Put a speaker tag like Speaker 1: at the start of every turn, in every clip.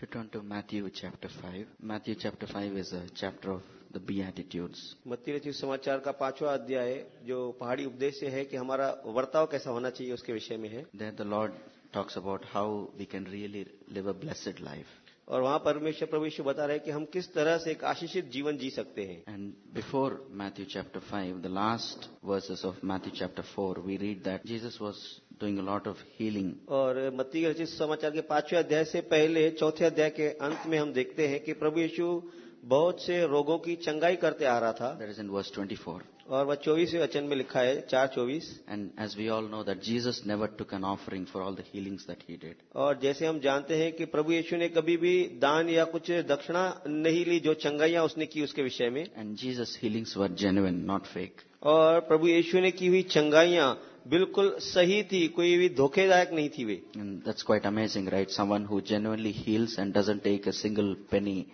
Speaker 1: To turn to Matthew chapter 5. Matthew chapter 5 is a chapter of the Beatitudes.
Speaker 2: मत्ती रचित समाचार का पांचवा अध्याय जो पहाड़ी उपदेश से है कि हमारा वर्ताव कैसा होना चाहिए उसके विषय में है
Speaker 1: There the Lord talks about how we can really live a blessed life.
Speaker 2: और वहाँ परमेश्वर प्रभु यीशु बता रहे हैं कि हम किस तरह से एक आशीषित जीवन जी सकते हैं
Speaker 1: And before Matthew chapter 5, the last verses of Matthew chapter 4, we read that Jesus was doing a lot of healing.
Speaker 2: और मत्ती रचित समाचार के पाँचवें अध्याय से पहले चौथे अध्याय के अंत में हम देखते हैं कि प्रभु यीशु बहुत से रोगों की चंगाई करते आ रहा था
Speaker 1: That is in verse 24.
Speaker 2: और वह चौबीसवें वचन में लिखा है चार चौबीस
Speaker 1: And as we all know that Jesus never took an offering for all the healings that he did.
Speaker 2: और जैसे हम जानते हैं कि प्रभु यीशु ने कभी भी दान या कुछ दक्षिणा नहीं ली जो चंगाइयाँ उसने की उसके विषय में
Speaker 1: And Jesus' healings were genuine, not fake.
Speaker 2: और प्रभु यीशु ने की हुई चंगाइयाँ बिल्कुल सही थी कोई भी धोखेदायक नहीं थी वे।
Speaker 1: That's quite amazing right someone who genuinely heals and doesn't take a single penny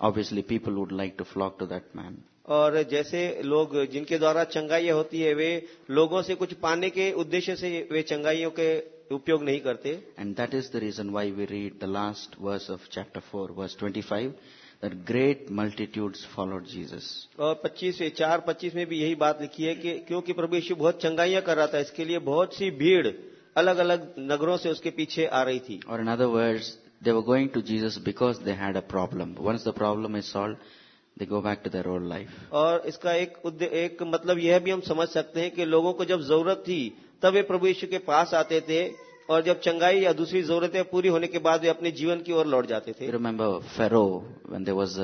Speaker 1: obviously people would like to flock to that man
Speaker 2: और जैसे लोग जिनके द्वारा चंगाइयाँ होती है वे लोगों से कुछ पाने के उद्देश्य से वे चंगाइयों के उपयोग नहीं करते।
Speaker 1: And that is the reason why we read the last verse of chapter four verse twenty five great multitude followed Jesus
Speaker 2: और पच्चीस चार पच्चीस में भी यही बात लिखी है कि क्योंकि प्रभु यीशु बहुत चंगाइयाँ कर रहा था इसके लिए बहुत सी भीड़ अलग अलग नगरों से उसके पीछे आ रही थी।
Speaker 1: और in other words they were going to Jesus because they had a problem once the problem is solve they go back to the role life
Speaker 2: और इसका एक, एक मतलब यह भी हम समझ सकते हैं कि लोगों को जब ज़रूरत थी तब वे प्रभु यीशु के पास आते थे और जब चंगाई या दूसरी जरूरतें पूरी होने के बाद वे अपने जीवन की ओर लौट जाते थे।
Speaker 1: Remember Pharaoh when there was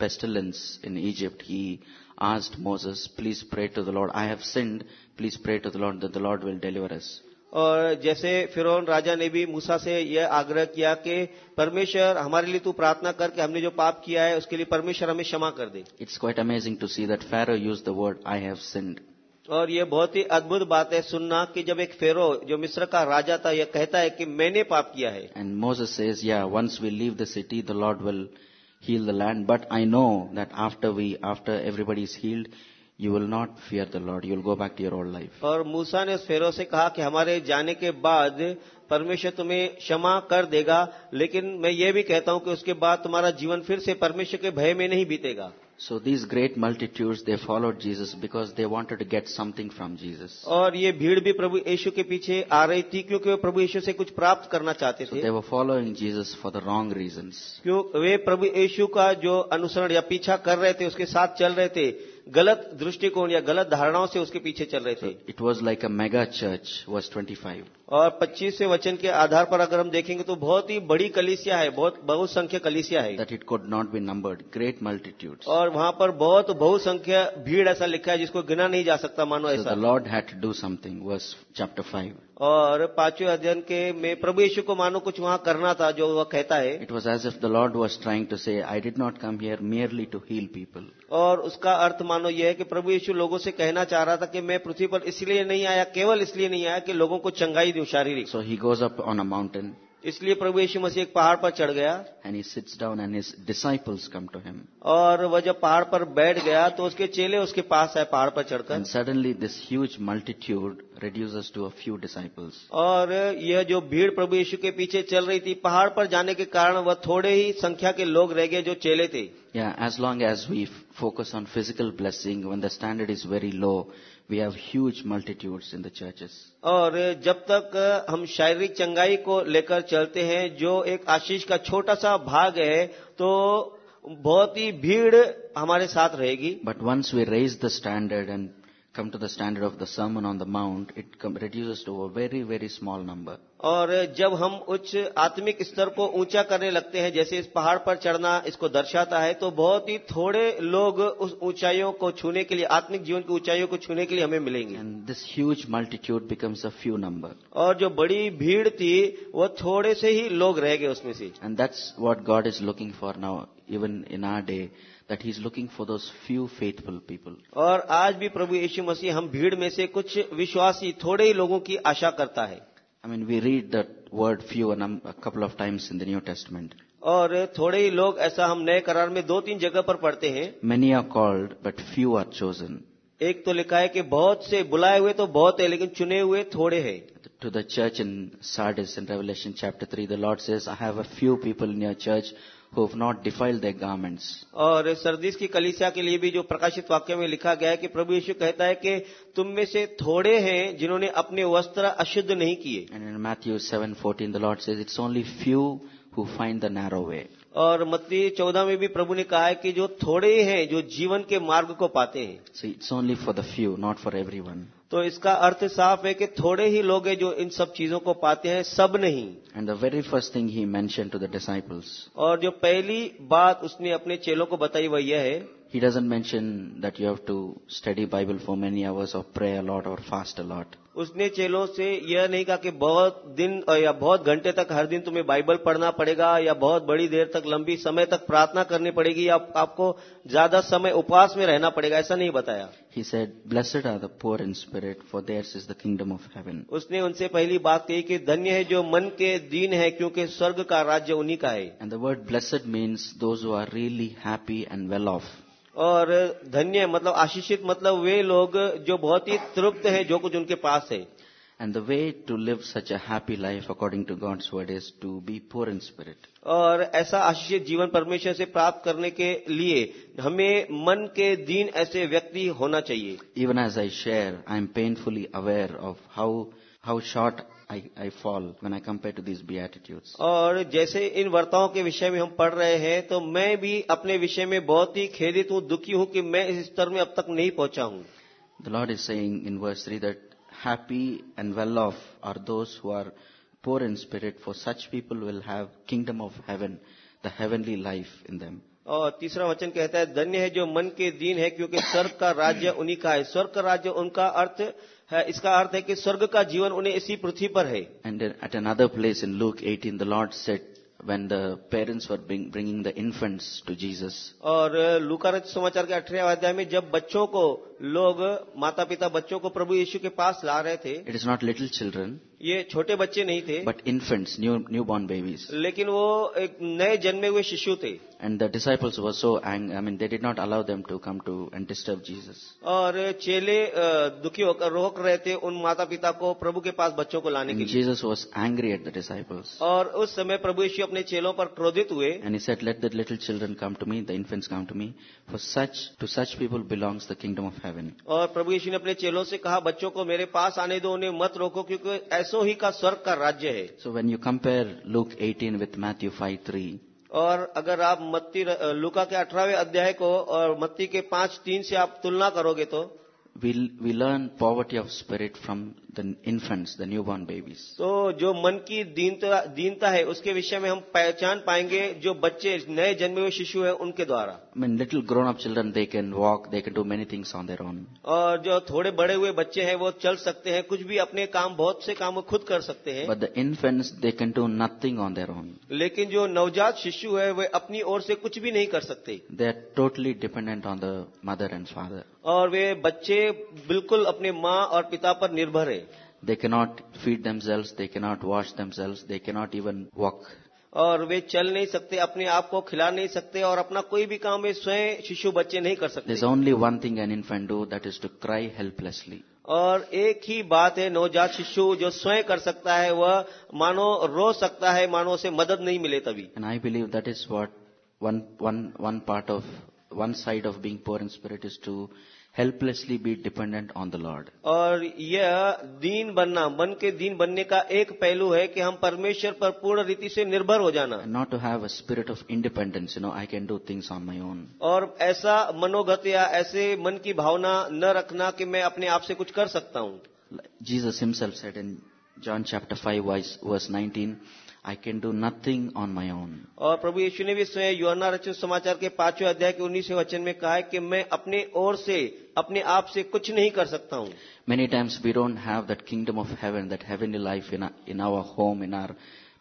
Speaker 1: pestilence in Egypt he asked Moses please pray to the Lord I have sinned please pray to the Lord the Lord will deliver us
Speaker 2: और जैसे फिरौन राजा ने भी मूसा से यह आग्रह किया कि परमेश्वर हमारे लिए तू प्रार्थना करके हमने जो पाप किया है उसके लिए परमेश्वर हमें क्षमा कर दे।
Speaker 1: It's quite amazing to see that Pharaoh use the word I have sinned
Speaker 2: और ये बहुत ही अद्भुत बात है सुनना कि जब एक फेरो जो मिस्र का राजा था ये कहता है कि मैंने पाप किया है।
Speaker 1: And Moses says yeah once we leave the city the Lord will heal the land but I know that after we after everybody is healed you will not fear the Lord you will go back to your old life
Speaker 2: और मूसा ने फेरो से कहा कि हमारे जाने के बाद परमेश्वर तुम्हें क्षमा कर देगा लेकिन मैं ये भी कहता हूँ कि उसके बाद तुम्हारा जीवन फिर से परमेश्वर के भय में नहीं बीतेगा।
Speaker 1: So these great multitudes, they followed Jesus because they wanted to get something from Jesus.
Speaker 2: और ये भीड़ भी प्रभु यीशु के पीछे आ रही थी क्योंकि वे प्रभु यीशु से कुछ प्राप्त करना चाहते
Speaker 1: So
Speaker 2: थे
Speaker 1: they were following Jesus for the wrong reasons.
Speaker 2: क्यों वे प्रभु यीशु का जो अनुसरण या पीछा कर रहे थे उसके साथ चल रहे थे गलत दृष्टिकोण या गलत धारणाओं से उसके पीछे चल रहे थे
Speaker 1: It was like a mega church, verse 25.
Speaker 2: और 25वें वचन के आधार पर अगर हम देखेंगे तो बहुत ही बड़ी कलिसिया है बहुत बहुसंख्य कलिसिया है
Speaker 1: That it could not be numbered. Great multitudes.
Speaker 2: और वहाँ पर बहुत बहुसंख्य भीड़ ऐसा लिखा है जिसको गिना नहीं जा सकता मानो ऐसा
Speaker 1: Lord had to do something, verse chapter 5.
Speaker 2: और पाँचवें अध्ययन के में प्रभु यीशु को मानो कुछ वहाँ करना था जो वह कहता है
Speaker 1: it was as if the Lord was trying to say I did not come here merely to heal people
Speaker 2: और उसका अर्थ मानो यह है कि प्रभु यीशु लोगों से कहना चाह रहा था कि मैं पृथ्वी पर इसलिए नहीं आया केवल इसलिए नहीं आया कि लोगों को चंगाई थी शारीरिक।
Speaker 1: So he goes up on a mountain
Speaker 2: इसलिए प्रभु यीशु मसीह एक पहाड़ पर चढ़ गया।
Speaker 1: And he sits down and his disciples come to him
Speaker 2: और वह जब पहाड़ पर बैठ गया तो उसके चेले उसके पास आए पहाड़ पर चढ़कर।
Speaker 1: Suddenly this huge multitude reduces to a few disciples
Speaker 2: और यह जो भीड़ प्रभु यशु के पीछे चल रही थी पहाड़ पर जाने के कारण वह थोड़े ही संख्या के लोग रह गए जो चेले थे।
Speaker 1: As long as we focus on physical blessing one the standard is very low we have huge multitude in the churches
Speaker 2: और जब तक हम शारीरिक चंगाई को लेकर चलते हैं जो एक आशीष का छोटा सा भाग है तो बहुत ही भीड़ हमारे साथ रहेगी।
Speaker 1: But once we raise the standard and come to the standard of the sermon on the mount it come reduce to a very very small number
Speaker 2: और जब हम उच्च आत्मिक स्तर को ऊँचा करने लगते हैं जैसे इस पहाड़ पर चढ़ना इसको दर्शाता है तो बहुत ही थोड़े लोग उस ऊंचाइयों को छूने के लिए आत्मिक जीवन की ऊंचाइयों को छूने के लिए हमें मिलेंगे।
Speaker 1: This huge multitude becomes a few number
Speaker 2: और जो बड़ी भीड़ थी वो थोड़े से ही लोग रह गए उसमें से।
Speaker 1: And that's what God is looking for now, even in our day, that He's looking for those few faithful people.
Speaker 2: और आज भी प्रभु यीशु मसीह हम भीड़ में से कुछ विश्वासी थोड़े ही लोगों की आशा करता है।
Speaker 1: I mean, we read that word few a, num- a couple of times in the New Testament.
Speaker 2: और थोड़े ही लोग ऐसा हम नए करार में दो तीन जगह पर पढ़ते हैं
Speaker 1: Many are called, but few are chosen.
Speaker 2: एक तो लिखा है कि बहुत से बुलाए हुए तो बहुत है लेकिन चुने हुए थोड़े हैं
Speaker 1: The to the church in Sardis in Revelation chapter 3, the Lord says, I have a few people in your church who have not defiled their garments.
Speaker 2: और sardis की kalisya के लिए भी जो प्रकाशित वाक्य में लिखा गया है कि प्रभु यीशु कहता है कि तुम में से थोड़े हैं जिन्होंने अपने वस्त्र अशुद्ध नहीं किए
Speaker 1: And in Matthew 7:14 the Lord says it's only few who find the narrow way.
Speaker 2: और मत्ती चौदह में भी प्रभु ने कहा है कि जो थोड़े ही है जो जीवन के मार्ग को पाते हैं।
Speaker 1: It's only for the few not for every
Speaker 2: तो इसका अर्थ साफ़ है कि थोड़े ही लोग हैं जो इन सब चीज़ों को पाते हैं सब नहीं।
Speaker 1: And the very first thing he mention to the disciples
Speaker 2: और जो पहली बात उसने अपने चेलों को बताई वह यह है
Speaker 1: he doesn't mention that you have to study Bible for many hours of pray a lot और फास्ट अलॉट
Speaker 2: उसने चेलों से यह नहीं कहा कि बहुत दिन या बहुत घंटे तक हर दिन तुम्हें बाइबल पढ़ना पड़ेगा या बहुत बड़ी देर तक लंबी समय तक प्रार्थना करनी पड़ेगी या आपको ज़्यादा समय उपवास में रहना पड़ेगा ऐसा नहीं बताया
Speaker 1: He said, Blessed are the poor in spirit, for theirs is the kingdom of heaven.
Speaker 2: उसने उनसे पहली बात कही कि धन्य है जो मन के दीन है क्योंकि स्वर्ग का राज्य उन्हीं का है
Speaker 1: And the word blessed means those who are really happy and well off.
Speaker 2: और धन्य मतलब आशीषित मतलब वे लोग जो बहुत ही तृप्त है जो कुछ उनके पास है।
Speaker 1: And the way to live such happy life according to God's word is to be poor in spirit
Speaker 2: और ऐसा आशीषित जीवन परमेश्वर से प्राप्त करने के लिए हमें मन के दीन ऐसे व्यक्ति होना चाहिए।
Speaker 1: Even as I share I am painfully aware of how how short I fall when I compare to these beatitude
Speaker 2: और जैसे इन वर्ताओं के विषय में हम पढ़ रहे हैं तो मैं भी अपने विषय में बहुत ही खेदित हूँ दुखी हूँ कि मैं इस स्तर में अब तक नहीं पहुँचा हूँ।
Speaker 1: The Lord is saying in verse three that happy and well off are those who are poor in spirit for such people will have kingdom of heaven the heavenly life in them
Speaker 2: और तीसरा वचन कहता है धन्य है जो मन के दीन है क्योंकि स्वर्ग का राज्य उन्हीं का है। स्वर्ग का राज्य उनका अर्थ है इसका अर्थ है कि स्वर्ग का जीवन उन्हें इसी पृथ्वी पर है।
Speaker 1: And at another place in Luke 18 the Lord said when the parents for bringing the infants to Jesus
Speaker 2: और लुकारच समाचार के 18वें अध्याय में जब बच्चों को लोग माता पिता बच्चों को प्रभु यीशु के पास ला रहे थे।
Speaker 1: It is not little children
Speaker 2: ये छोटे बच्चे नहीं थे।
Speaker 1: But infants new new born babies
Speaker 2: लेकिन वो एक नए जन्मे हुए शिशु थे।
Speaker 1: And the disciples were so angry I mean they did not allow them to come to and disturb Jesus
Speaker 2: और चेले दुखी होकर रोक रहे थे उन माता पिता को प्रभु के पास बच्चों को लाने के लिए।
Speaker 1: Jesus was angry at the disciples
Speaker 2: और उस समय प्रभु यीशु अपने चेलों पर क्रोधित हुए।
Speaker 1: And said let the little children come to me the infants come to me for such to such people belongs the kingdom of heaven.
Speaker 2: और प्रभु यीशु ने अपने चेलों से कहा बच्चों को मेरे पास आने दो उन्हें मत रोको क्योंकि ऐसो ही का स्वर्ग का राज्य है
Speaker 1: so when you compare Luke 18 with Matthew 5 3,
Speaker 2: और अगर आप मत्ती लुका के अठारहवें अध्याय को और मत्ती के पाँच तीन से आप तुलना करोगे तो
Speaker 1: we learn poverty of spirit from from the infants, the newborn babies.
Speaker 2: तो जो मन की दीनता दीनता है उसके विषय में हम पहचान पाएँगे जो बच्चे नए जन्मे हुए शिशु है उनके द्वारा
Speaker 1: I mean, little grown up children, they can walk, they can do many things on their own.
Speaker 2: और जो थोड़े बड़े हुए बच्चे हैं वो चल सकते हैं कुछ भी अपने काम बहुत से काम खुद कर सकते हैं
Speaker 1: But the infants, they can do nothing on their own.
Speaker 2: लेकिन जो नवजात शिशु है वे अपनी ओर से कुछ भी नहीं कर सकते
Speaker 1: They are totally dependent on the mother and father.
Speaker 2: और वे बच्चे बिल्कुल अपने माँ और पिता पर निर्भर है
Speaker 1: They cannot feed themselves, they cannot wash themselves, they cannot even walk.
Speaker 2: और वे चल नहीं सकते अपने आप को खिला नहीं सकते और अपना कोई भी काम वे स्वयं शिशु बच्चे नहीं कर सकते
Speaker 1: There's only one thing an infant do, that is to cry helplessly.
Speaker 2: और एक ही बात है नवजात शिशु जो स्वयं कर सकता है वह मानो रो सकता है मानो उसे मदद नहीं मिले तभी
Speaker 1: And I believe that is what one, one, one part of, one side of being poor in spirit is to helplessly be dependent on the Lord
Speaker 2: और यह दीन बनना मन के दीन बनने का एक पहलू है कि हम परमेश्वर पर पूर्ण रीति से निर्भर हो जाना।
Speaker 1: Not to have a spirit of independence you know I can do things on my own
Speaker 2: और ऐसा मनोगत या ऐसे मन की भावना न रखना कि मैं अपने आप से कुछ कर सकता हूँ।
Speaker 1: Jesus himself said in John chapter five verse nineteen I can do nothing on my own.
Speaker 2: और प्रभु यीशु ने भी स्वयं योना रचित समाचार के पांचवें अध्याय के उन्नीसवें वचन में कहा है कि मैं अपने ओर से अपने आप से कुछ नहीं कर सकता हूँ
Speaker 1: Many times we don't have that kingdom of heaven, that heavenly life in our, in our home, in our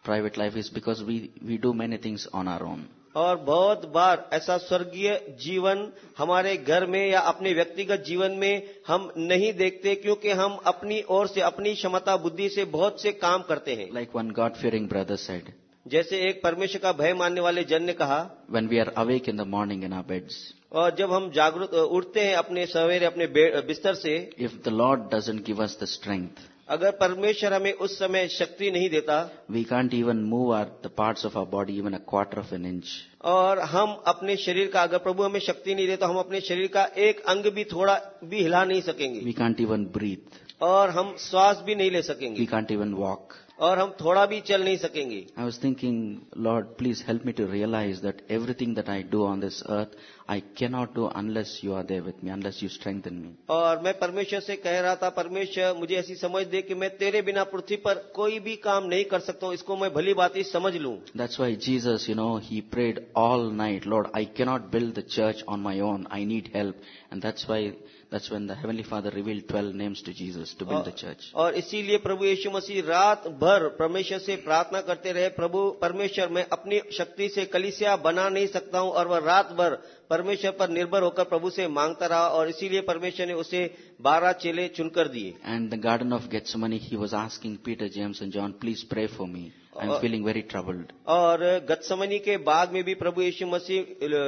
Speaker 1: private life is because we, we do many things on our own.
Speaker 2: और बहुत बार ऐसा स्वर्गीय जीवन हमारे घर में या अपने व्यक्तिगत जीवन में हम नहीं देखते क्योंकि हम अपनी ओर से अपनी क्षमता बुद्धि से बहुत से काम करते हैं।
Speaker 1: Like one God-fearing brother said,
Speaker 2: जैसे एक परमेश्वर का भय मानने वाले जन ने कहा
Speaker 1: when we are awake in the morning in our beds,
Speaker 2: और जब हम जागरूक उठते हैं अपने सवेरे अपने बिस्तर से
Speaker 1: if the Lord doesn't give us the strength,
Speaker 2: अगर परमेश्वर हमें उस समय शक्ति नहीं देता
Speaker 1: we can't even move our the parts of our body even a quarter of an inch
Speaker 2: और हम अपने शरीर का अगर प्रभु हमें शक्ति नहीं दे तो हम अपने शरीर का एक अंग भी थोड़ा भी हिला नहीं सकेंगे।
Speaker 1: वी कांट इवन ब्रीथ
Speaker 2: और हम श्वास भी नहीं ले सकेंगे।
Speaker 1: We can't even walk.
Speaker 2: और हम थोड़ा भी चल नहीं सकेंगे।
Speaker 1: I was thinking Lord please help me to realise that everything that I do on this earth I can not do unless you are there with me unless you strength me
Speaker 2: और मैं परमेश्वर से कह रहा था परमेश्वर मुझे ऐसी समझ दे कि मैं तेरे बिना पृथ्वी पर कोई भी काम नहीं कर सकता इसको मैं भली बात ही समझ लू।
Speaker 1: That's why Jesus you know he prayed all night Lord I cannot build the church on my own I need help and that's why that's when the Heavenly Father revealed 12 names to Jesus to build the church.
Speaker 2: और इसीलिए प्रभु यीशु मसीह रात भर परमेश्वर से प्रार्थना करते रहे प्रभु परमेश्वर मैं अपनी शक्ति से कलिसिया बना नहीं सकता हूँ और वह रात भर परमेश्वर पर निर्भर होकर प्रभु से माँगता रहा और इसीलिए परमेश्वर ने उसे बारह चेले चुनकर दिए
Speaker 1: And the Garden of Gethsemane, he was asking Peter, James and John, please pray for me. I'm
Speaker 2: Uh,
Speaker 1: feeling very troubled.
Speaker 2: और गतसमनी के बाग में भी प्रभु यीशु मसीह अ,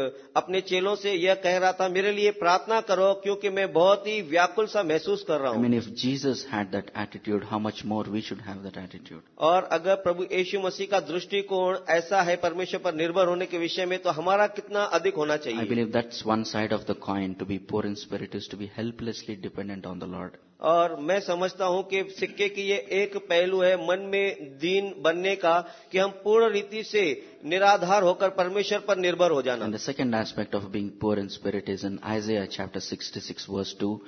Speaker 2: अपने चेलों से यह कह रहा था मेरे लिए प्रार्थना करो क्योंकि मैं बहुत ही व्याकुल सा महसूस कर रहा
Speaker 1: I
Speaker 2: हूँ
Speaker 1: mean, if Jesus had that attitude, how much more we should have that attitude.
Speaker 2: और अगर प्रभु यीशु मसीह का दृष्टिकोण ऐसा है परमेश्वर पर निर्भर होने के विषय में तो हमारा कितना अधिक होना
Speaker 1: I
Speaker 2: चाहिए
Speaker 1: believe that's one side of the coin. To be poor in spirit is to be helplessly dependent on the Lord.
Speaker 2: और मैं समझता हूँ कि सिक्के की ये एक पहलू है मन में दीन बनने का कि हम पूर्ण रीति से निराधार होकर परमेश्वर पर निर्भर हो जाना।
Speaker 1: The second aspect of being poor in spirit is in Isaiah chapter sixty six verse two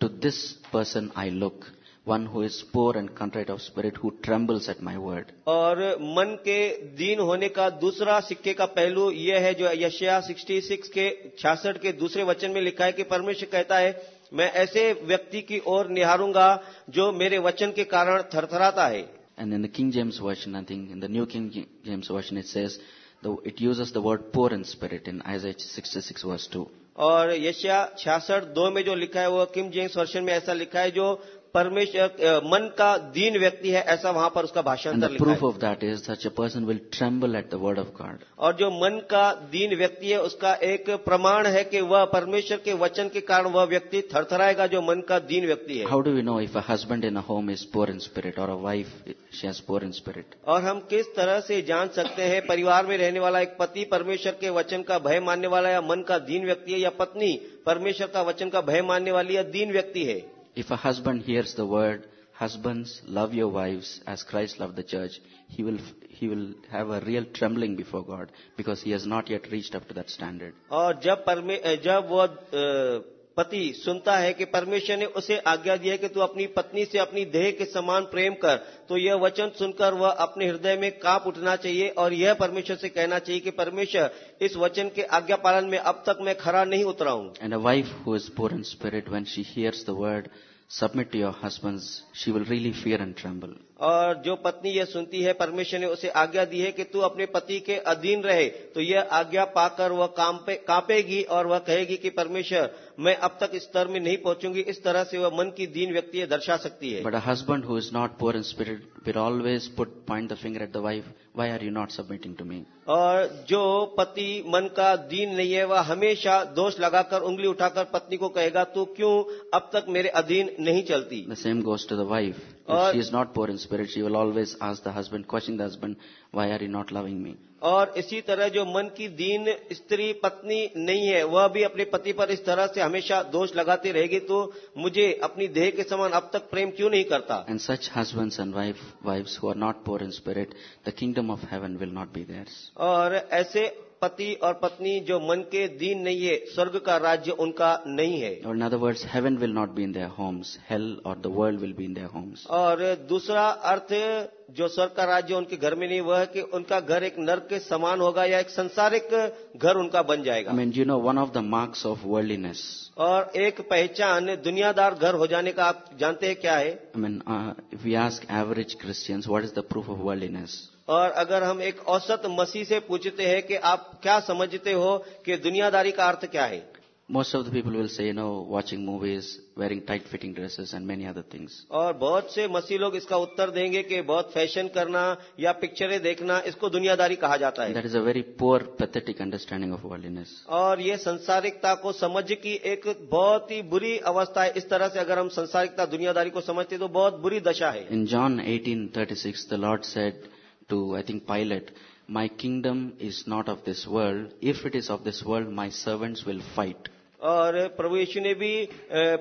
Speaker 1: to this person I look one who is poor and contrite of spirit who trembles at my word
Speaker 2: और मन के दीन होने का दूसरा सिक्के का पहलू यह है जो यशिया सिक्सटी सिक्स के छियासठ के दूसरे वचन में लिखा है कि परमेश्वर कहता है मैं ऐसे व्यक्ति की ओर निहारूँगा जो मेरे वचन के कारण थरथराता है।
Speaker 1: And in the King James version I think in the New King James version it says it uses the word poor in spirit in Isaiah six verse two
Speaker 2: और यशिया छियासठ दो में जो लिखा है वो किम जेम्स वर्षन में ऐसा लिखा है जो परमेश्वर मन का दीन व्यक्ति है ऐसा वहाँ पर उसका भाषांतर लिखा
Speaker 1: proof
Speaker 2: है।
Speaker 1: of that is such a person will tremble at the word of
Speaker 2: और जो मन का दीन व्यक्ति है उसका एक प्रमाण है कि वह परमेश्वर के वचन के कारण वह व्यक्ति थरथराएगा जो मन का दीन व्यक्ति है।
Speaker 1: How do we know if a husband in a home is poor in spirit और a wife she has poor in spirit?
Speaker 2: और हम किस तरह से जान सकते हैं परिवार में रहने वाला एक पति परमेश्वर के वचन का भय मानने वाला या मन का दीन व्यक्ति है या पत्नी परमेश्वर का वचन का भय मानने वाली या दीन व्यक्ति है?
Speaker 1: If a husband hears the word, husbands, love your wives as Christ loved the church, he will, he will have a real trembling before God because he has not yet reached up to that standard.
Speaker 2: और जब परमे जब वह अ, पति सुनता है कि परमेश्वर ने उसे आज्ञा दी है कि तू अपनी पत्नी से अपनी देह के समान प्रेम कर तो यह वचन सुनकर वह अपने हृदय में काँप उठना चाहिए और यह परमेश्वर से कहना चाहिए कि परमेश्वर इस वचन के आज्ञा पालन में अब तक मैं खरा नहीं उतरा हूँ
Speaker 1: And a wife who is poor in spirit, when she hears the word, submit to your husbands, she will really fear and tremble.
Speaker 2: और जो पत्नी यह सुनती है परमेश्वर ने उसे आज्ञा दी है कि तू अपने पति के अधीन रहे तो यह आज्ञा पाकर वह कांपे कांपेगी और वह कहेगी कि परमेश्वर मैं अब तक इस स्तर में नहीं पहुंचूँगी इस तरह से वह मन की दीन व्यक्ति दर्शा सकती है
Speaker 1: a husband who is not poor in spirit will always put, point the finger at the wife, why are you not submitting to me?
Speaker 2: और जो पति मन का दीन नहीं है वह हमेशा दोष लगाकर उंगली उठाकर पत्नी को कहेगा तू क्यों अब तक मेरे अधीन नहीं चलती
Speaker 1: The same goes to the wife.
Speaker 2: और
Speaker 1: she is not poor in spirit she will always ask the husband question the husband why are you not loving
Speaker 2: और इसी तरह जो मन की दीन स्त्री पत्नी नहीं है वह भी अपने पति पर इस तरह से हमेशा दोष लगाती रहेगी तो मुझे अपनी देह के समान अब तक प्रेम क्यों नहीं करता?
Speaker 1: And such husbands and wife wives who not poor in spirit the kingdom of heaven will not be theirs
Speaker 2: और ऐसे पति और पत्नी जो मन के दीन नहीं है स्वर्ग का राज्य उनका नहीं है।
Speaker 1: और other words heaven will not be in their homes hell और the world will be in their homes
Speaker 2: और दूसरा अर्थ जो स्वर्ग का राज्य उनके घर में नहीं वह है कि उनका घर एक नर्क के समान होगा या एक संसारिक घर उनका बन जाएगा।
Speaker 1: Mean you know one of the marks of worldliness
Speaker 2: और एक पहचान दुनियादार घर हो जाने का आप जानते हैं क्या है?
Speaker 1: I mean we ask average Christians what is the proof of worldliness
Speaker 2: और अगर हम एक औसत मसीह से पूछते हैं कि आप क्या समझते हो कि दुनियादारी का अर्थ क्या है
Speaker 1: Most of the people will say, you know, watching movies, wearing tight-fitting dresses, and many other things.
Speaker 2: और बहुत से मसीह लोग इसका उत्तर देंगे कि बहुत फ़ैशन करना या पिक्चरें देखना इसको दुनियादारी कहा जाता है
Speaker 1: That is a very poor, pathetic understanding of worldliness.
Speaker 2: और ये संसारिकता को समझ की एक बहुत ही बुरी अवस्था है इस तरह से अगर हम संसारिकता दुनियादारी को समझते तो बहुत बुरी दशा है
Speaker 1: In John 18:36, the Lord said to, I think, Pilate, "My kingdom is not of this world. If it is of this world, my servants will fight."
Speaker 2: और प्रभु यीशु ने भी अ,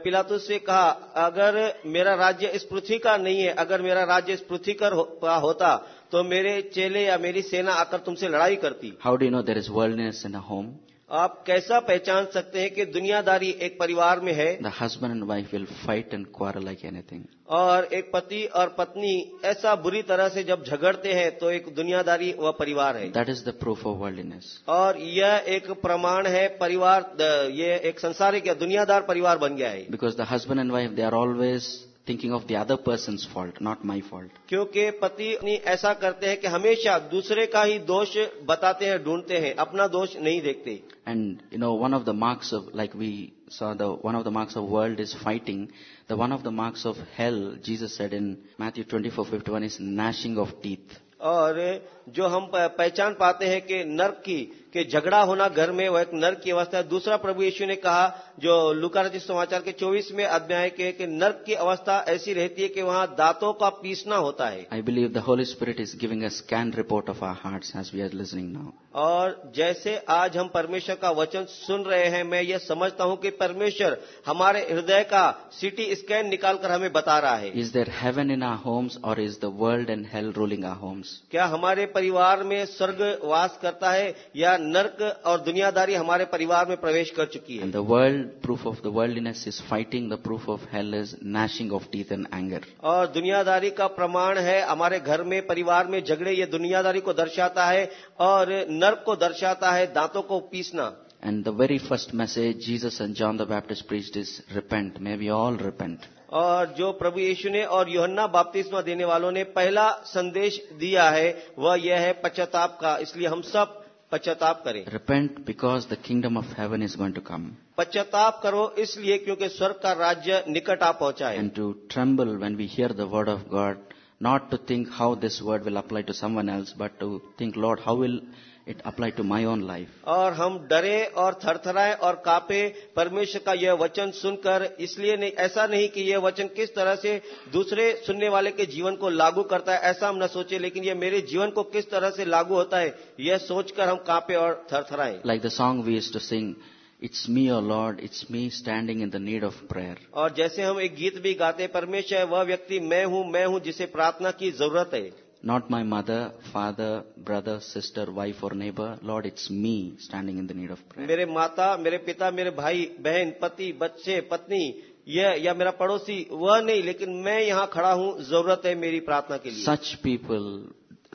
Speaker 2: पिलातुस से कहा अगर मेरा राज्य इस पृथ्वी का नहीं है अगर मेरा राज्य इस पृथ्वी का हो, का होता तो मेरे चेले या मेरी सेना आकर तुमसे लड़ाई करती
Speaker 1: How do you know there is worldliness in a home?
Speaker 2: आप कैसा पहचान सकते हैं कि दुनियादारी एक परिवार में है?
Speaker 1: Husband and wife will fight and quarrel like anything
Speaker 2: और एक पति और पत्नी ऐसा बुरी तरह से जब झगड़ते हैं तो एक दुनियादारी व परिवार है।
Speaker 1: That is the proof of worldliness
Speaker 2: और यह एक प्रमाण है परिवार ये एक संसारिक या दुनियादार परिवार बन गया है।
Speaker 1: Because the husband and wife they are always thinking of the other person's fault, not my fault.
Speaker 2: क्योंकि पति पत्नी ऐसा करते हैं कि हमेशा दूसरे का ही दोष बताते हैं ढूंढते हैं अपना दोष नहीं देखते
Speaker 1: And you know, one of the marks of, like we saw, the one of the marks of world is fighting. The one of the marks of hell, Jesus said in Matthew 24:51, is gnashing of teeth.
Speaker 2: और जो हम पहचान पाते हैं कि नर्क की कि झगड़ा होना घर में वह एक नर्क की अवस्था है। दूसरा प्रभु यीशु ने कहा जो लुका रचित समाचार के 24वें अध्याय के कि नर्क की अवस्था ऐसी रहती है कि वहाँ दांतों का पीसना होता है।
Speaker 1: I believe the Holy spirit is giving a scan report of our hearts as we are listening now.
Speaker 2: और जैसे आज हम परमेश्वर का वचन सुन रहे हैं मैं ये समझता हूँ कि परमेश्वर हमारे हृदय का सिटी स्कैन निकालकर हमें बता रहा है।
Speaker 1: Is there heaven in our homes और is the world and hell ruling our homes
Speaker 2: क्या हमारे परिवार में स्वर्ग वास करता है या नर्क और दुनियादारी हमारे परिवार में प्रवेश कर चुकी है।
Speaker 1: World proof of the worldliness is fighting the proof of hell is gnashing of teeth and anger
Speaker 2: और दुनियादारी का प्रमाण है हमारे घर में परिवार में झगड़े ये दुनियादारी को दर्शाता है और नर्क को दर्शाता है दांतों को पीसना।
Speaker 1: And the very first message Jesus and John the Baptist preached is repent may we all repent
Speaker 2: और जो प्रभु यीशु ने और योहन्ना बाप्तीस्मा देने वालों ने पहला संदेश दिया है वह यह है पश्चाताप का। इसलिए हम सब पश्चाताप करें।
Speaker 1: Repent because the kingdom of heaven is going to come
Speaker 2: पश्चाताप करो इसलिए क्योंकि स्वर्ग का राज्य निकट आ पहुँचा है।
Speaker 1: To tremble when we hear the word of God not to think how this word will apply to someone else but to think Lord how will it apply to my own life
Speaker 2: और हम डरे और थरथराए और कापे परमेश्वर का यह वचन सुनकर इसलिए नहीं ऐसा नहीं कि यह वचन किस तरह से दूसरे सुनने वाले के जीवन को लागू करता है ऐसा हम न सोचे लेकिन यह मेरे जीवन को किस तरह से लागू होता है यह सोचकर हम कापे और थरथराए।
Speaker 1: Like the song we used to sing, It's me, O Lord, it's me standing in the need of prayer.
Speaker 2: और जैसे हम एक गीत भी गाते परमेश्वर वह व्यक्ति मैं हूँ मैं हूँ जिसे प्रार्थना की ज़रूरत है।
Speaker 1: Not my mother, father, brother, sister, wife, or neighbor. Lord, it's me standing in the need of prayer.
Speaker 2: मेरे माता मेरे पिता मेरे भाई बहन पति बच्चे पत्नी यह या मेरा पड़ोसी वह नहीं लेकिन मैं यहाँ खड़ा हूँ जरूरत है मेरी प्रार्थना के लिए
Speaker 1: Such people,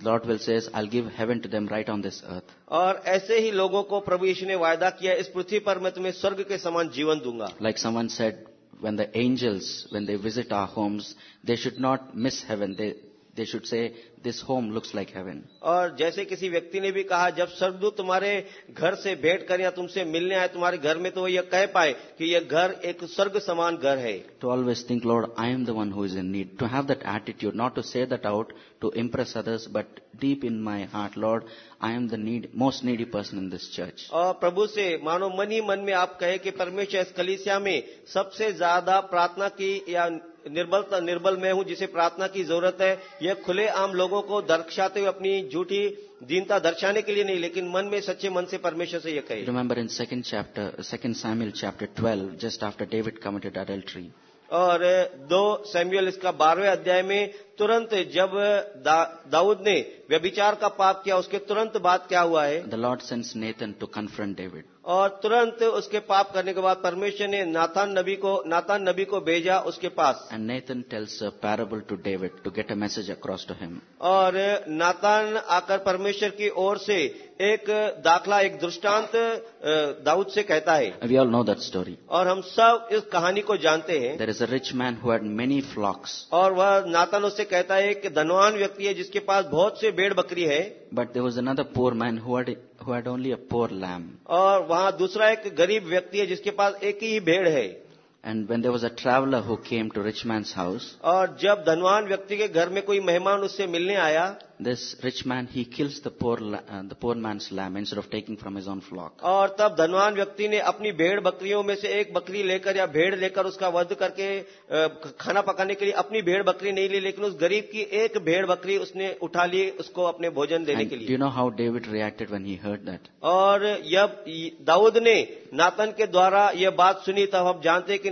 Speaker 1: Lord will says, I'll give heaven to them right on this earth.
Speaker 2: और ऐसे ही लोगों को प्रभु यीशु ने वायदा किया इस पृथ्वी पर मैं तुम्हें स्वर्ग के समान जीवन दूंगा
Speaker 1: Like someone said, when the angels, when they visit our homes, they should not miss heaven. They, they should say, this home looks like heaven.
Speaker 2: और जैसे किसी व्यक्ति ने भी कहा जब स्वर्गदूत तुम्हारे घर से भेंट कर या तुमसे मिलने आए तुम्हारे घर में तो वो यह कह पाए कि यह घर एक स्वर्ग समान घर है
Speaker 1: To always think, Lord, I am the one who is in need. To have that attitude, not to say that out to impress others, but deep in my heart, Lord, I am the need, most needy person in this church.
Speaker 2: और प्रभु से मानो मन ही मन में आप कहे कि परमेश्वर इस कलीसिया में सबसे ज़्यादा प्रार्थना की या निर्बल निर्बल मैं हूँ जिसे प्रार्थना की ज़रूरत है यह खुले आम लोगों लोगों को दर्शाते हुए अपनी झूठी दीनता दर्शाने के लिए नहीं लेकिन मन में सच्चे मन से परमेश्वर से यह कहे।
Speaker 1: Remember in second chapter second Samuel chapter twelve just after David committed adultery
Speaker 2: और दो सैम्यूअल इसका बारहवें अध्याय में तुरंत जब दा, दाऊद ने व्यभिचार का पाप किया उसके तुरंत बाद क्या हुआ है
Speaker 1: the Lord sends Nathan to confront David.
Speaker 2: और तुरंत उसके पाप करने के बाद परमेश्वर ने नाथान नबी को नाथान नबी को भेजा उसके पास
Speaker 1: Nathan tells a parable to David to get a message across to him.
Speaker 2: और नातान आकर परमेश्वर की ओर से एक दाखला एक दृष्टांत अ, दाऊद से कहता है
Speaker 1: we all know that story
Speaker 2: और हम सब इस कहानी को जानते हैं
Speaker 1: there is a rich man who had many flocks.
Speaker 2: और वह नातान उससे कहता है कि धनवान व्यक्ति है जिसके पास बहुत से भेड़ बकरी है।
Speaker 1: But there was another poor man who'd only a poor lamb
Speaker 2: और वहाँ दूसरा एक गरीब व्यक्ति है जिसके पास एक ही भेड़ है।
Speaker 1: And when there was a traveller who came to rich man house
Speaker 2: और जब धनवान व्यक्ति के घर में कोई मेहमान उससे मिलने आया
Speaker 1: this rich man, he kills the poor, uh, the poor man's lamb instead of taking from his own flock.
Speaker 2: और तब धनवान व्यक्ति ने अपनी भेड़ बकरियों में से एक बकरी लेकर या भेड़ लेकर उसका वध करके खाना पकाने के लिए अपनी भेड़ बकरी नहीं ली लेकिन उस गरीब की एक भेड़ बकरी उसने उठा ली उसको अपने भोजन देने
Speaker 1: And
Speaker 2: के लिए
Speaker 1: you know how David reacted when he heard that?
Speaker 2: और जब दाऊद ने नातन के द्वारा यह बात सुनी तब हम जानते हैं कि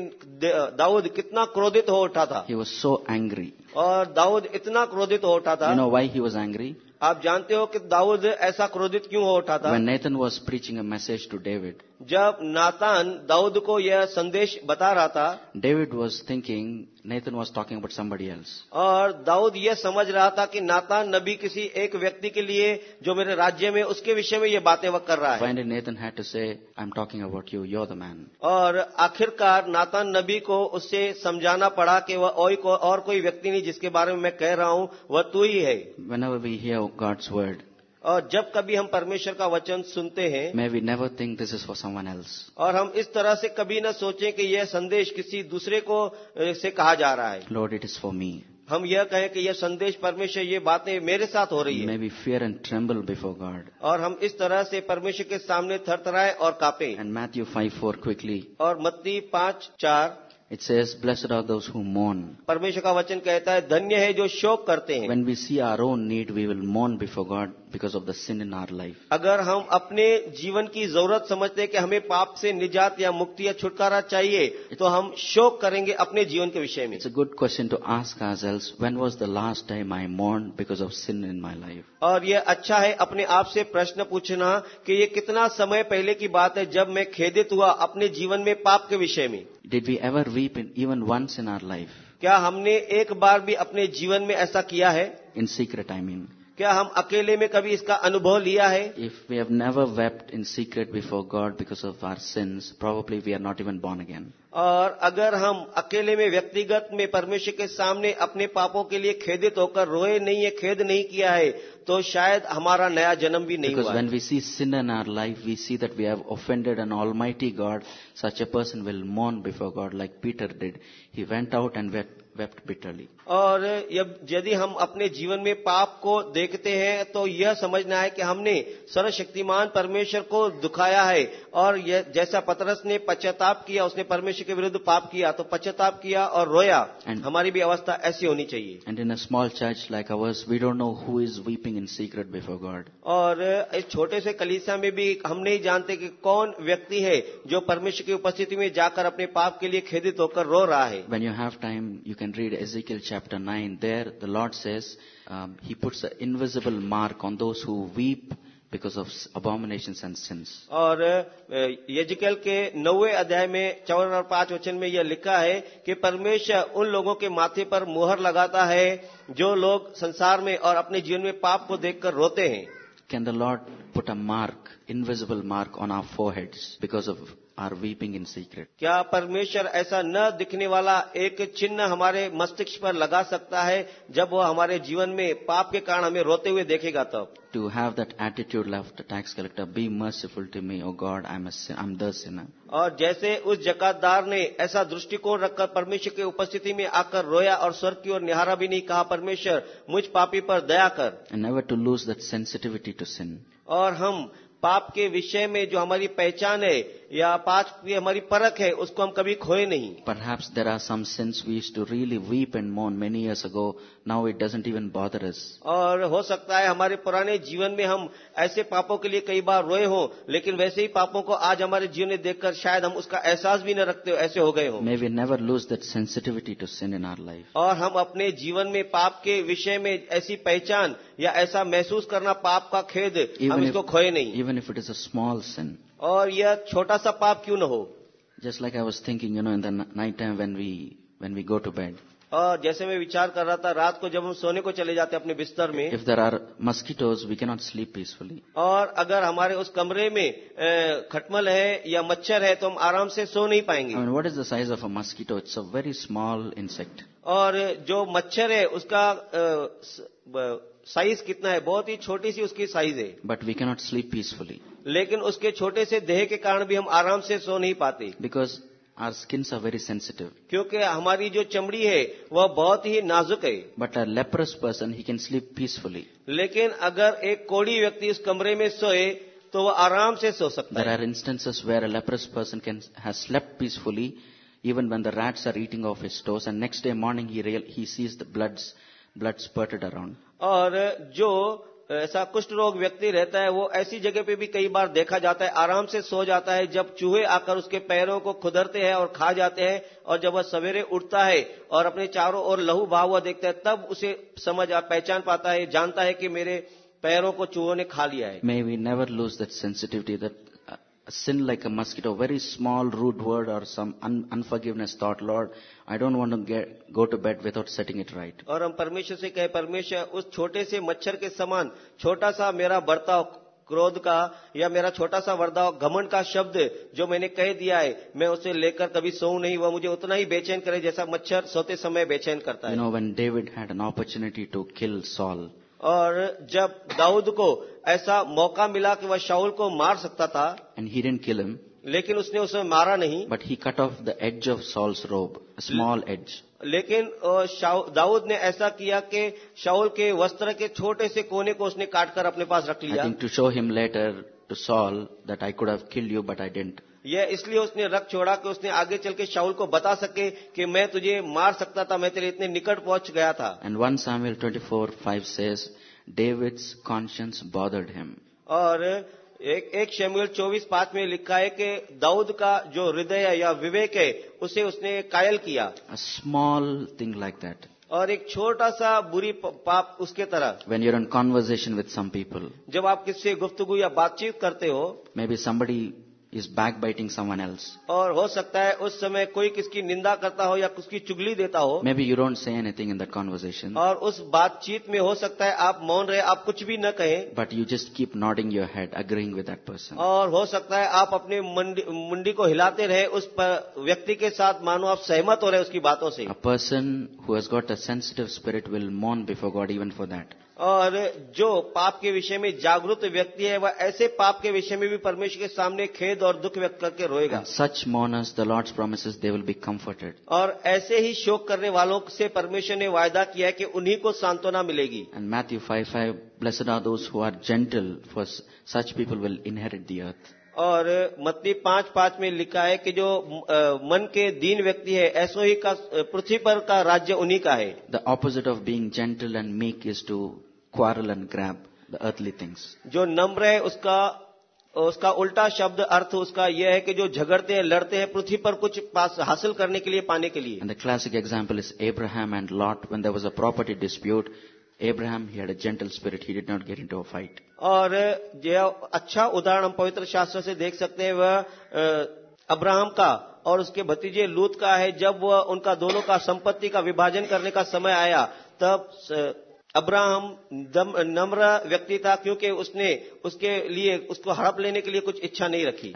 Speaker 2: दाऊद कितना क्रोधित हो उठा था
Speaker 1: He was so angry.
Speaker 2: और दाऊद इतना क्रोधित हो उठा था।
Speaker 1: Know why he was angry
Speaker 2: आप जानते हो कि दाऊद ऐसा क्रोधित क्यों हो उठा था?
Speaker 1: Nathan was preaching a message to David
Speaker 2: जब नातान दाऊद को यह संदेश बता रहा था
Speaker 1: David was thinking Nathan was talking about somebody else.
Speaker 2: और दाऊद यह समझ रहा था कि नातान नबी किसी एक व्यक्ति के लिए जो मेरे राज्य में उसके विषय में ये बातें वह कर रहा है
Speaker 1: Finally, Nathan had to say, I'm talking about you, you're the man.
Speaker 2: और आखिरकार नातान नबी को उससे समझाना पड़ा कि वह और कोई व्यक्ति नहीं जिसके बारे में मैं कह रहा हूँ वह तू ही है
Speaker 1: Whenever we hear God's word,
Speaker 2: और जब कभी हम परमेश्वर का वचन सुनते हैं
Speaker 1: may we never think this is for someone else.
Speaker 2: और हम इस तरह से कभी न सोचें कि यह संदेश किसी दूसरे को से कहा जा रहा है।
Speaker 1: Lord it is for me
Speaker 2: हम यह कहें कि यह संदेश परमेश्वर ये बातें मेरे साथ हो रही है।
Speaker 1: May we fear and tremble before God
Speaker 2: और हम इस तरह से परमेश्वर के सामने थरथराए और कापे।
Speaker 1: And Matthew five four quickly
Speaker 2: और मत्ती पाँच चार
Speaker 1: it says, Blessed are those who mourn.
Speaker 2: परमेश्वर का वचन कहता है धन्य है जो शोक करते हैं
Speaker 1: When we see our own need, we will mourn before God because of the sin in our life.
Speaker 2: अगर हम अपने जीवन की ज़रूरत समझते हैं कि हमें पाप से निजात या मुक्ति या छुटकारा चाहिए तो हम शोक करेंगे अपने जीवन के विषय में
Speaker 1: It's a good question to ask ourselves, when was the last time I mourned because of sin in my life?
Speaker 2: और यह अच्छा है अपने आप से प्रश्न पूछना कि ये कितना समय पहले की बात है जब मैं खेदित हुआ अपने जीवन में पाप के विषय में
Speaker 1: did we ever weep in even once in our life
Speaker 2: क्या हमने एक बार भी अपने जीवन में ऐसा किया है?
Speaker 1: इन सीक्रेट आई मीन
Speaker 2: क्या हम अकेले में कभी इसका अनुभव लिया है?
Speaker 1: If we have never wept in secret before God because of our sins probably we are not even born again
Speaker 2: और अगर हम अकेले में व्यक्तिगत में परमेश्वर के सामने अपने पापों के लिए खेदित होकर रोए नहीं है खेद नहीं किया है तो शायद हमारा नया जन्म भी नहीं हुआ
Speaker 1: we see sin in our life we see that we have offended an almighty God such a person will मॉन before God like Peter did he went out and wet wept bitterly
Speaker 2: और यदि हम अपने जीवन में पाप को देखते हैं तो यह समझना है कि हमने सर्वशक्तिमान परमेश्वर को दुखाया है। और जैसा पतरस ने पश्चाताप किया उसने परमेश्वर के विरुद्ध पाप किया तो पश्चाताप किया और रोया।
Speaker 1: And,
Speaker 2: हमारी भी अवस्था ऐसी होनी चाहिए।
Speaker 1: And in a small church like ours we don't know who is weeping in secret before God
Speaker 2: और इस छोटे से कलीसा में भी हम नहीं जानते कि कौन व्यक्ति है जो परमेश्वर की उपस्थिति में जाकर अपने पाप के लिए खेदित होकर रो रहा है।
Speaker 1: When you have time you can read Ezekiel chapter nine there the Lord says he puts a invisible mark on those who weep because of abominations and sins.
Speaker 2: और यजिकल के नौवे अध्याय में चौवन और पाँच वचन में यह लिखा है कि परमेश्वर उन लोगों के माथे पर मुहर लगाता है जो लोग संसार में और अपने जीवन में पाप को देखकर रोते हैं
Speaker 1: Can the Lord put a mark, invisible mark on our foreheads because of our weeping in secret
Speaker 2: क्या परमेश्वर ऐसा न दिखने वाला एक चिन्ह हमारे मस्तिष्क पर लगा सकता है जब वह हमारे जीवन में पाप के कारण हमें रोते हुए देखेगा तब?
Speaker 1: To have that attitude left the tax collector, be merciful to me, O God, I'm, a sin, I'm the
Speaker 2: और जैसे उस जकातदार ने ऐसा दृष्टिकोण रखकर परमेश्वर की उपस्थिति में आकर रोया और स्वर्ग की ओर निहारा भी नहीं कहा परमेश्वर मुझ पापी पर दया कर।
Speaker 1: Never to lose that sensitivity to sin.
Speaker 2: और हम पाप के विषय में जो हमारी पहचान है या पाप की हमारी परख है उसको हम कभी खोए नहीं
Speaker 1: Perhaps there are some sins we used to really weep and mourn many years ago. Now it doesn't even bother us.
Speaker 2: और हो सकता है हमारे पुराने जीवन में हम ऐसे पापों के लिए कई बार रोए हों लेकिन वैसे ही पापों को आज हमारे जीवन में देखकर शायद हम उसका एहसास भी न रखते हो ऐसे हो गए हों
Speaker 1: May we never lose that sensitivity to sin in our life.
Speaker 2: और हम अपने जीवन में पाप के विषय में ऐसी पहचान या ऐसा महसूस करना पाप का खेद हम इसको खोए नहीं।
Speaker 1: Even if it is a small sin
Speaker 2: और यह छोटा सा पाप क्यों न हो?
Speaker 1: Just like I was thinking you know in the night time when we when we go to bed
Speaker 2: और जैसे मैं विचार कर रहा था रात को जब हम सोने को चले जाते अपने बिस्तर में
Speaker 1: if there are mosquitoes we can not sleep peacefully
Speaker 2: और अगर हमारे उस कमरे में खटमल है या मच्छर है तो हम आराम से सो नहीं पाएँगे।
Speaker 1: What is the size of a mosquito it's a very small insect
Speaker 2: और जो मच्छर है उसका साइज़ कितना है? बहुत ही छोटी सी उसकी साइज़ है।
Speaker 1: But we cannot sleep peacefully
Speaker 2: लेकिन उसके छोटे से देह के कारण भी हम आराम से सो नहीं पाते।
Speaker 1: Because our skin are very sensitive
Speaker 2: क्योंकि हमारी जो चमड़ी है वह बहुत ही नाजुक है।
Speaker 1: But a leprous person he can sleep peacefully
Speaker 2: लेकिन अगर एक कोड़ी व्यक्ति इस कमरे में सोए तो वह आराम से सो सकता है।
Speaker 1: There are instances where a leprous person can है sleep peacefully even when the rats are eating of his and next day morning he sees the bloods blood spurted around.
Speaker 2: और जो ऐसा कुष्ठ रोग व्यक्ति रहता है वो ऐसी जगह पे भी कई बार देखा जाता है आराम से सो जाता है जब चूहे आकर उसके पैरों को खुदरते हैं और खा जाते हैं और जब वह सवेरे उठता है और अपने चारों ओर लहू बहा हुआ देखता है तब उसे समझ पहचान पाता है जानता है कि मेरे पैरों को चूहों ने खा लिया है
Speaker 1: may we never lose that sensitivity a sin like a mosquito, very small rude word or some un- unforgiveness thought, Lord, I don't want to get, go to bed without setting it right.
Speaker 2: और हम परमेश्वर से कहे परमेश्वर उस छोटे से मच्छर के समान छोटा सा मेरा बर्ताव क्रोध का या मेरा छोटा सा वर्ताव घमंड का शब्द जो मैंने कह दिया है मैं उसे लेकर कभी सोऊं नहीं वह मुझे उतना ही बेचैन करे जैसा मच्छर सोते समय बेचैन करता
Speaker 1: You
Speaker 2: है
Speaker 1: know, when David had an opportunity to kill Saul,
Speaker 2: और जब दाऊद को ऐसा मौका मिला कि वह शाउल को मार सकता था
Speaker 1: एंड ही किलम
Speaker 2: लेकिन उसने उसे मारा नहीं।
Speaker 1: But he cut off the edge of Saul's robe small edge
Speaker 2: लेकिन दाऊद ने ऐसा किया कि शाउल के वस्त्र के छोटे से कोने को उसने काटकर अपने पास रख लिया।
Speaker 1: To show him later to Saul that I could have killed you but I didn't
Speaker 2: यह इसलिए उसने रख छोड़ा कि उसने आगे चल के शाउल को बता सके कि मैं तुझे मार सकता था मैं तेरे इतने निकट पहुँच गया था।
Speaker 1: And 1 Samuel 24, 5 says, David's conscience bothered him.
Speaker 2: और एक एक शमूएल चौबीस पाँच में लिखा है कि दाऊद का जो हृदय है या विवेक है उसे उसने कायल किया।
Speaker 1: स्मॉल थिंग लाइक दैट
Speaker 2: और एक छोटा सा बुरी पाप उसके तरह।
Speaker 1: When you're in conversation with some people,
Speaker 2: जब आप किससे गुफ्तगु या बातचीत करते हो
Speaker 1: maybe somebody is backbiting someone else
Speaker 2: और हो सकता है उस समय कोई किसकी निंदा करता हो या किसकी चुगली देता हो।
Speaker 1: Maybe you don't say anything in that conversation
Speaker 2: और उस बातचीत में हो सकता है आप मौन रहे आप कुछ भी न कहे।
Speaker 1: But you just keep nodding your head agreeing with that person
Speaker 2: और हो सकता है आप अपने मुंडी को हिलाते रहे उस व्यक्ति के साथ मानो आप सहमत हो रहे उसकी बातों से।
Speaker 1: A person who has got a sensitive spirit will मौन before God even for that
Speaker 2: और जो पाप के विषय में जागृत व्यक्ति है वह ऐसे पाप के विषय में भी परमेश्वर के सामने खेद और दुख व्यक्त करके रोएगा।
Speaker 1: Such Moonis the Lord promise they will be comforted
Speaker 2: और ऐसे ही शोक करने वालों से परमेश्वर ने वायदा किया कि उन्हीं को सांत्वना मिलेगी।
Speaker 1: And Matthew five five blessed are those who are gentle for such people will inherit the earth
Speaker 2: और मत्ती पाँच पाँच में लिखा है कि जो मन के दीन व्यक्ति है ऐसो ही का पृथ्वी पर का राज्य उन्हीं का है।
Speaker 1: The opposite of being gentle and make is to quarrel and grab the earthly things.
Speaker 2: जो नम्र है उसका उसका उल्टा शब्द अर्थ उसका यह है कि जो झगड़ते हैं लड़ते हैं पृथ्वी पर कुछ पास हासिल करने के लिए पाने के लिए
Speaker 1: And the classic example is Abraham and Lot. When there was a property dispute, Abraham, he had a gentle spirit. He did not get into a fight.
Speaker 2: और जो अच्छा उदाहरण हम पवित्र शास्त्र से देख सकते हैं वह अ, अब्राहम का और उसके भतीजे लूत का है जब वह उनका दोनों का संपत्ति का विभाजन करने का समय आया तब अब्राहम नम्र व्यक्ति था क्योंकि उसने उसके लिए, उसको हड़प लेने के लिए कुछ इच्छा नहीं रखी।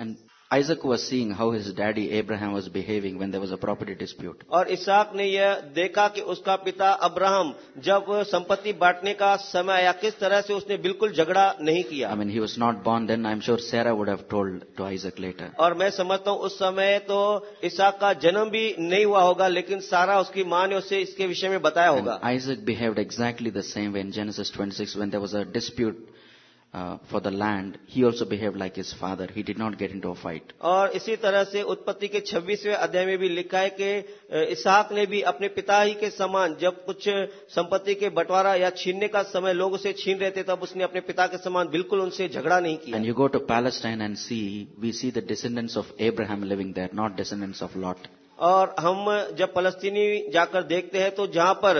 Speaker 1: Isaac was seeing how his daddy Abraham was behaving when there was a property dispute.
Speaker 2: और इसहाक ने यह देखा कि उसका पिता अब्राहम जब संपत्ति बांटने का समय आया किस तरह से उसने बिल्कुल झगड़ा नहीं किया I
Speaker 1: mean, he was not born then. I'm sure Sarah would have told to Isaac later.
Speaker 2: और मैं समझता हूँ उस समय तो इसहाक का जन्म भी नहीं हुआ होगा लेकिन सारा उसकी माँ ने उसे इसके विषय में बताया होगा
Speaker 1: Isaac behaved exactly the same way in Genesis 26 when there was a dispute uh, for the land. He also behaved like his father. He did not get into a fight.
Speaker 2: और इसी तरह से उत्पत्ति के 26वें अध्याय में भी लिखा है कि अ, इसहाक ने भी अपने पिता ही के समान जब कुछ संपत्ति के बंटवारा या छीनने का समय लोग उसे छीन रहे थे तब उसने अपने पिता के समान बिल्कुल उनसे झगड़ा नहीं किया
Speaker 1: And you go to Palestine and see, we see the descendants of Abraham living there, not descendants of Lot.
Speaker 2: और हम जब फलस्तीनी जाकर देखते हैं तो जहाँ पर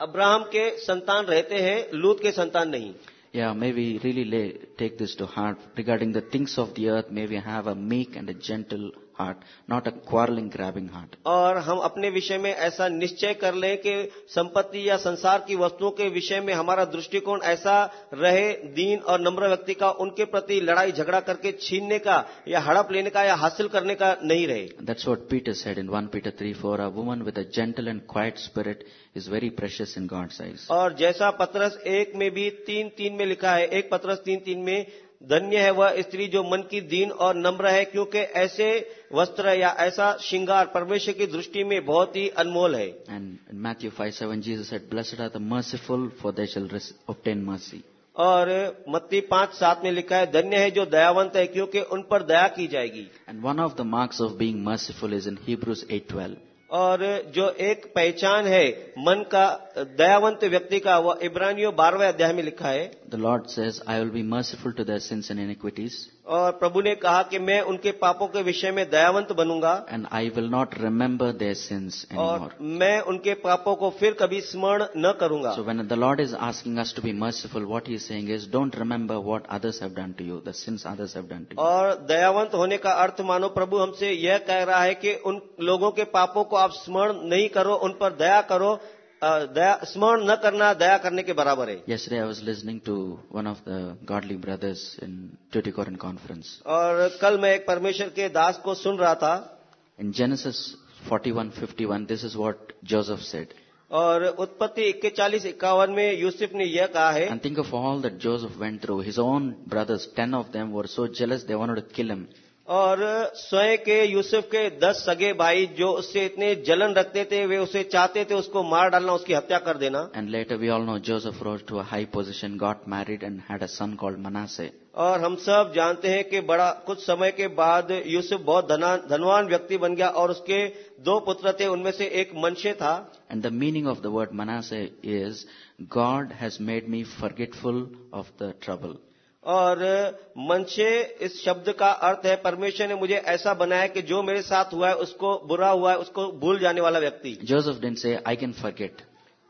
Speaker 2: अब्राहम के संतान रहते हैं लूत के संतान नहीं
Speaker 1: Yeah, may we really lay, take this to heart regarding the things of the earth. May we have a meek and a gentle heart, not a quarreling, grabbing heart.
Speaker 2: और हम अपने विषय में ऐसा निश्चय कर लें कि संपत्ति या संसार की वस्तुओं के विषय में हमारा दृष्टिकोण ऐसा रहे दीन और नम्र व्यक्ति का उनके प्रति लड़ाई झगड़ा करके छीनने का या हड़प लेने का या हासिल करने का नहीं रहे
Speaker 1: That's what Peter said in 1 Peter 3 4. A woman with a gentle and quiet spirit is very precious in God's eyes.
Speaker 2: और जैसा पत्रस एक में भी तीन तीन में लिखा है एक पत्रस तीन तीन में धन्य है वह स्त्री जो मन की दीन और नम्र है क्योंकि ऐसे वस्त्र या ऐसा श्रृंगार परमेश्वर की दृष्टि में बहुत ही अनमोल है।
Speaker 1: And Matthew five seven these blessed are the merciful for they obtain mercy
Speaker 2: और मत्ती पाँच सात में लिखा है धन्य है जो दयावंत है क्योंकि उन पर दया की जाएगी।
Speaker 1: And one of the marks of being merciful is in Hebrews eight twelve
Speaker 2: और जो एक पहचान है, मन का, दयावंत व्यक्ति का, वह इब्रानियों बारहवें अध्याय में लिखा है।
Speaker 1: The Lord says I will be merciful to them in iniquities
Speaker 2: और प्रभु ने कहा कि मैं उनके पापों के विषय में दयावंत बनूँगा।
Speaker 1: And I will not remember their sins
Speaker 2: और मैं उनके पापों को फिर कभी स्मरण न करूँगा।
Speaker 1: When the Lord is asking us to be merciful what he saying is don't remember what others have done to you the sins others have done to
Speaker 2: और दयावंत होने का अर्थ मानो प्रभु हमसे यह कह रहा है कि उन लोगों के पापों को आप स्मरण नहीं करो उन पर दया करो स्मरण न करना दया करने के बराबर है।
Speaker 1: Yes I was listening to one of the godly brothers in Tutee Tuticorin conference
Speaker 2: और कल मैं एक परमेश्वर के दास को सुन रहा था।
Speaker 1: In Genesis 41:51 this is what Joseph said
Speaker 2: और उत्पत्ति इक्के चालीस इक्यावन में यूसुफ ने यह कहा है
Speaker 1: think of all that Joseph went through his own brothers ten of them were so jealous they wanted to kill him
Speaker 2: और स्वयं के यूसुफ के दस सगे भाई जो उससे इतने जलन रखते थे वे उसे चाहते थे उसको मार डालना उसकी हत्या कर देना।
Speaker 1: And later we all know Joseph rose to high position got married and had a son called Manasseh
Speaker 2: और हम सब जानते हैं कि बड़ा कुछ समय के बाद यूसुफ बहुत धनवान व्यक्ति बन गया और उसके दो पुत्र थे उनमें से एक मनशे था।
Speaker 1: And the meaning of the word Manasseh is God has made me forgetful of the trouble
Speaker 2: और मनशे इस शब्द का अर्थ है, परमेश्वर ने मुझे ऐसा बनाया कि जो मेरे साथ हुआ है, उसको बुरा हुआ है, उसको भूल जाने वाला व्यक्ति
Speaker 1: जोसफ डिन से आई कैन forget.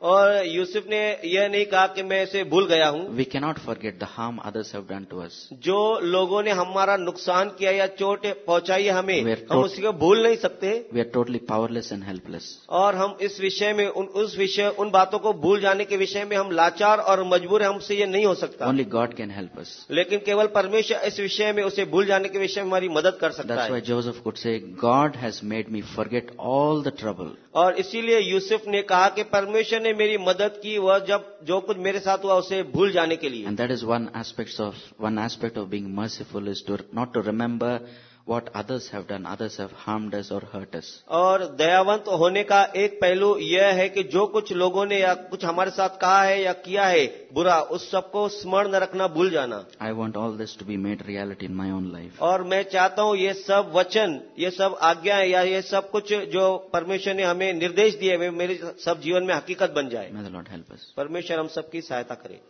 Speaker 2: और यूसुफ ने यह नहीं कहा कि मैं इसे भूल गया हूँ
Speaker 1: We cannot forget the harm others have done to us.
Speaker 2: जो लोगों ने हमारा नुकसान किया या चोट पहुंचाई है हमें हम उसी को भूल नहीं सकते
Speaker 1: We are totally powerless and helpless
Speaker 2: और हम इस विषय में उन उस विषय उन बातों को भूल जाने के विषय में हम लाचार और मजबूर है हमसे ये नहीं हो सकता
Speaker 1: only God can help us.
Speaker 2: लेकिन केवल परमेश्वर इस विषय में उसे भूल जाने के विषय में हमारी मदद कर सकता है
Speaker 1: Joseph could say, God has made me forget all the trouble.
Speaker 2: और इसीलिए यूसुफ ने कहा कि परमेश्वर ने मेरी मदद की, वह जब जो कुछ मेरे साथ हुआ, उसे भूल जाने के लिए।
Speaker 1: And that is one aspect of one aspect of being merciful is to not to remember what others have done. Others have harmed us or hurt us.
Speaker 2: और दयावंत होने का एक पहलू यह है कि जो कुछ लोगों ने या कुछ हमारे साथ कहा है या किया है बुरा उस सबको स्मरण न रखना भूल जाना
Speaker 1: I want all this to be made reality in my own life.
Speaker 2: और मैं चाहता हूँ ये सब वचन ये सब आज्ञाएँ या ये सब कुछ जो परमेश्वर ने हमें निर्देश दिए वे मेरे सब जीवन में हकीकत बन जाए
Speaker 1: May the Lord
Speaker 2: परमेश्वर हम सबकी सहायता करे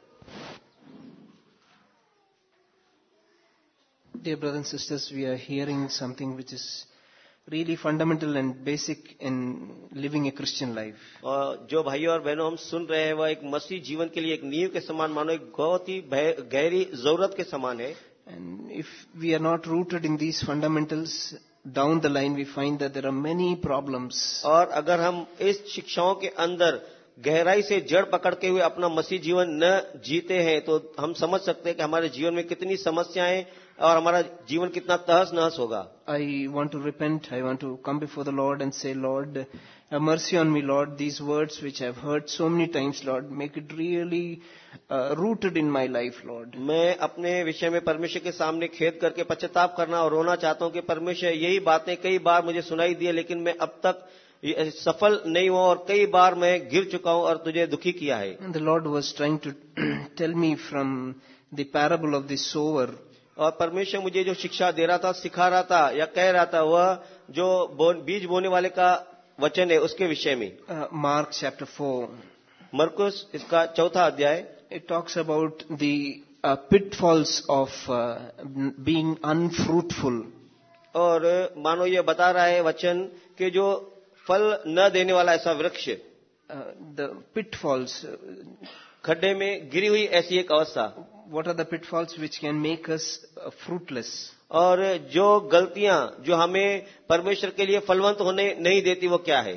Speaker 3: Dear brothers and sisters, we are hearing something which is really fundamental and basic in living a Christian life.
Speaker 2: और जो भाइयों और बहनों हम सुन रहे हैं वह एक मसीह जीवन के लिए एक नींव के समान मानो एक बहुत ही गहरी ज़रूरत के समान है
Speaker 3: And if we are not rooted in these fundamentals, down the line we find that there are many problems.
Speaker 2: और अगर हम इस शिक्षाओं के अंदर गहराई से जड़ पकड़ के हुए अपना मसीह जीवन न जीते हैं तो हम समझ सकते हैं कि हमारे जीवन में कितनी समस्याएँ और हमारा जीवन कितना तहस नहस होगा
Speaker 3: I want to repent I want to come before the Lord and say mercy on me, Lord. These words which I've heard so many times, Lord, make it really uh, rooted in my life, Lord.
Speaker 2: मैं अपने विषय में परमेश्वर के सामने खेद करके पश्चाताप करना और रोना चाहता हूँ कि परमेश्वर यही बातें कई बार मुझे सुनाई दी है लेकिन मैं अब तक सफल नहीं हुआ और कई बार मैं गिर चुका हूँ और तुझे दुखी किया है।
Speaker 3: The Lord was trying to tell me from the parable of the sower
Speaker 2: और परमेश्वर मुझे जो शिक्षा दे रहा था सिखा रहा था या कह रहा था वह जो बीज बोने वाले का वचन है उसके विषय में।
Speaker 3: मार्क चैप्टर फोर
Speaker 2: मरकुस इसका चौथा अध्याय।
Speaker 3: It talks about the pitfalls of being unfruitful
Speaker 2: और मानो ये बता रहा है वचन कि जो फल न देने वाला ऐसा वृक्ष
Speaker 3: द पिट फॉल्स
Speaker 2: खड्डे में गिरी हुई ऐसी एक अवस्था।
Speaker 3: What are the pitfalls which can make us fruitless
Speaker 2: और जो गलतियाँ जो हमें परमेश्वर के लिए फलवंत होने नहीं देती वो क्या है?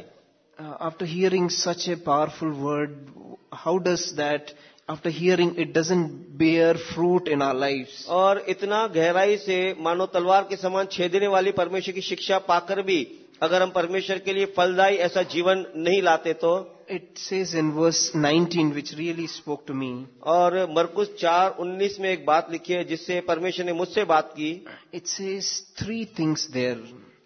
Speaker 3: After hearing such a powerful word how does that after hearing it doesn't bear fruit in our life
Speaker 2: और इतना गहराई से मानो तलवार के समान छेदने वाली परमेश्वर की शिक्षा पाकर भी अगर हम परमेश्वर के लिए फलदायी ऐसा जीवन नहीं लाते तो?
Speaker 3: It says in verse 19, which really spoke to me,
Speaker 2: और मरकुस चार उन्नीस में एक बात लिखी है जिससे परमेश्वर ने मुझसे बात की।
Speaker 3: It says three things there.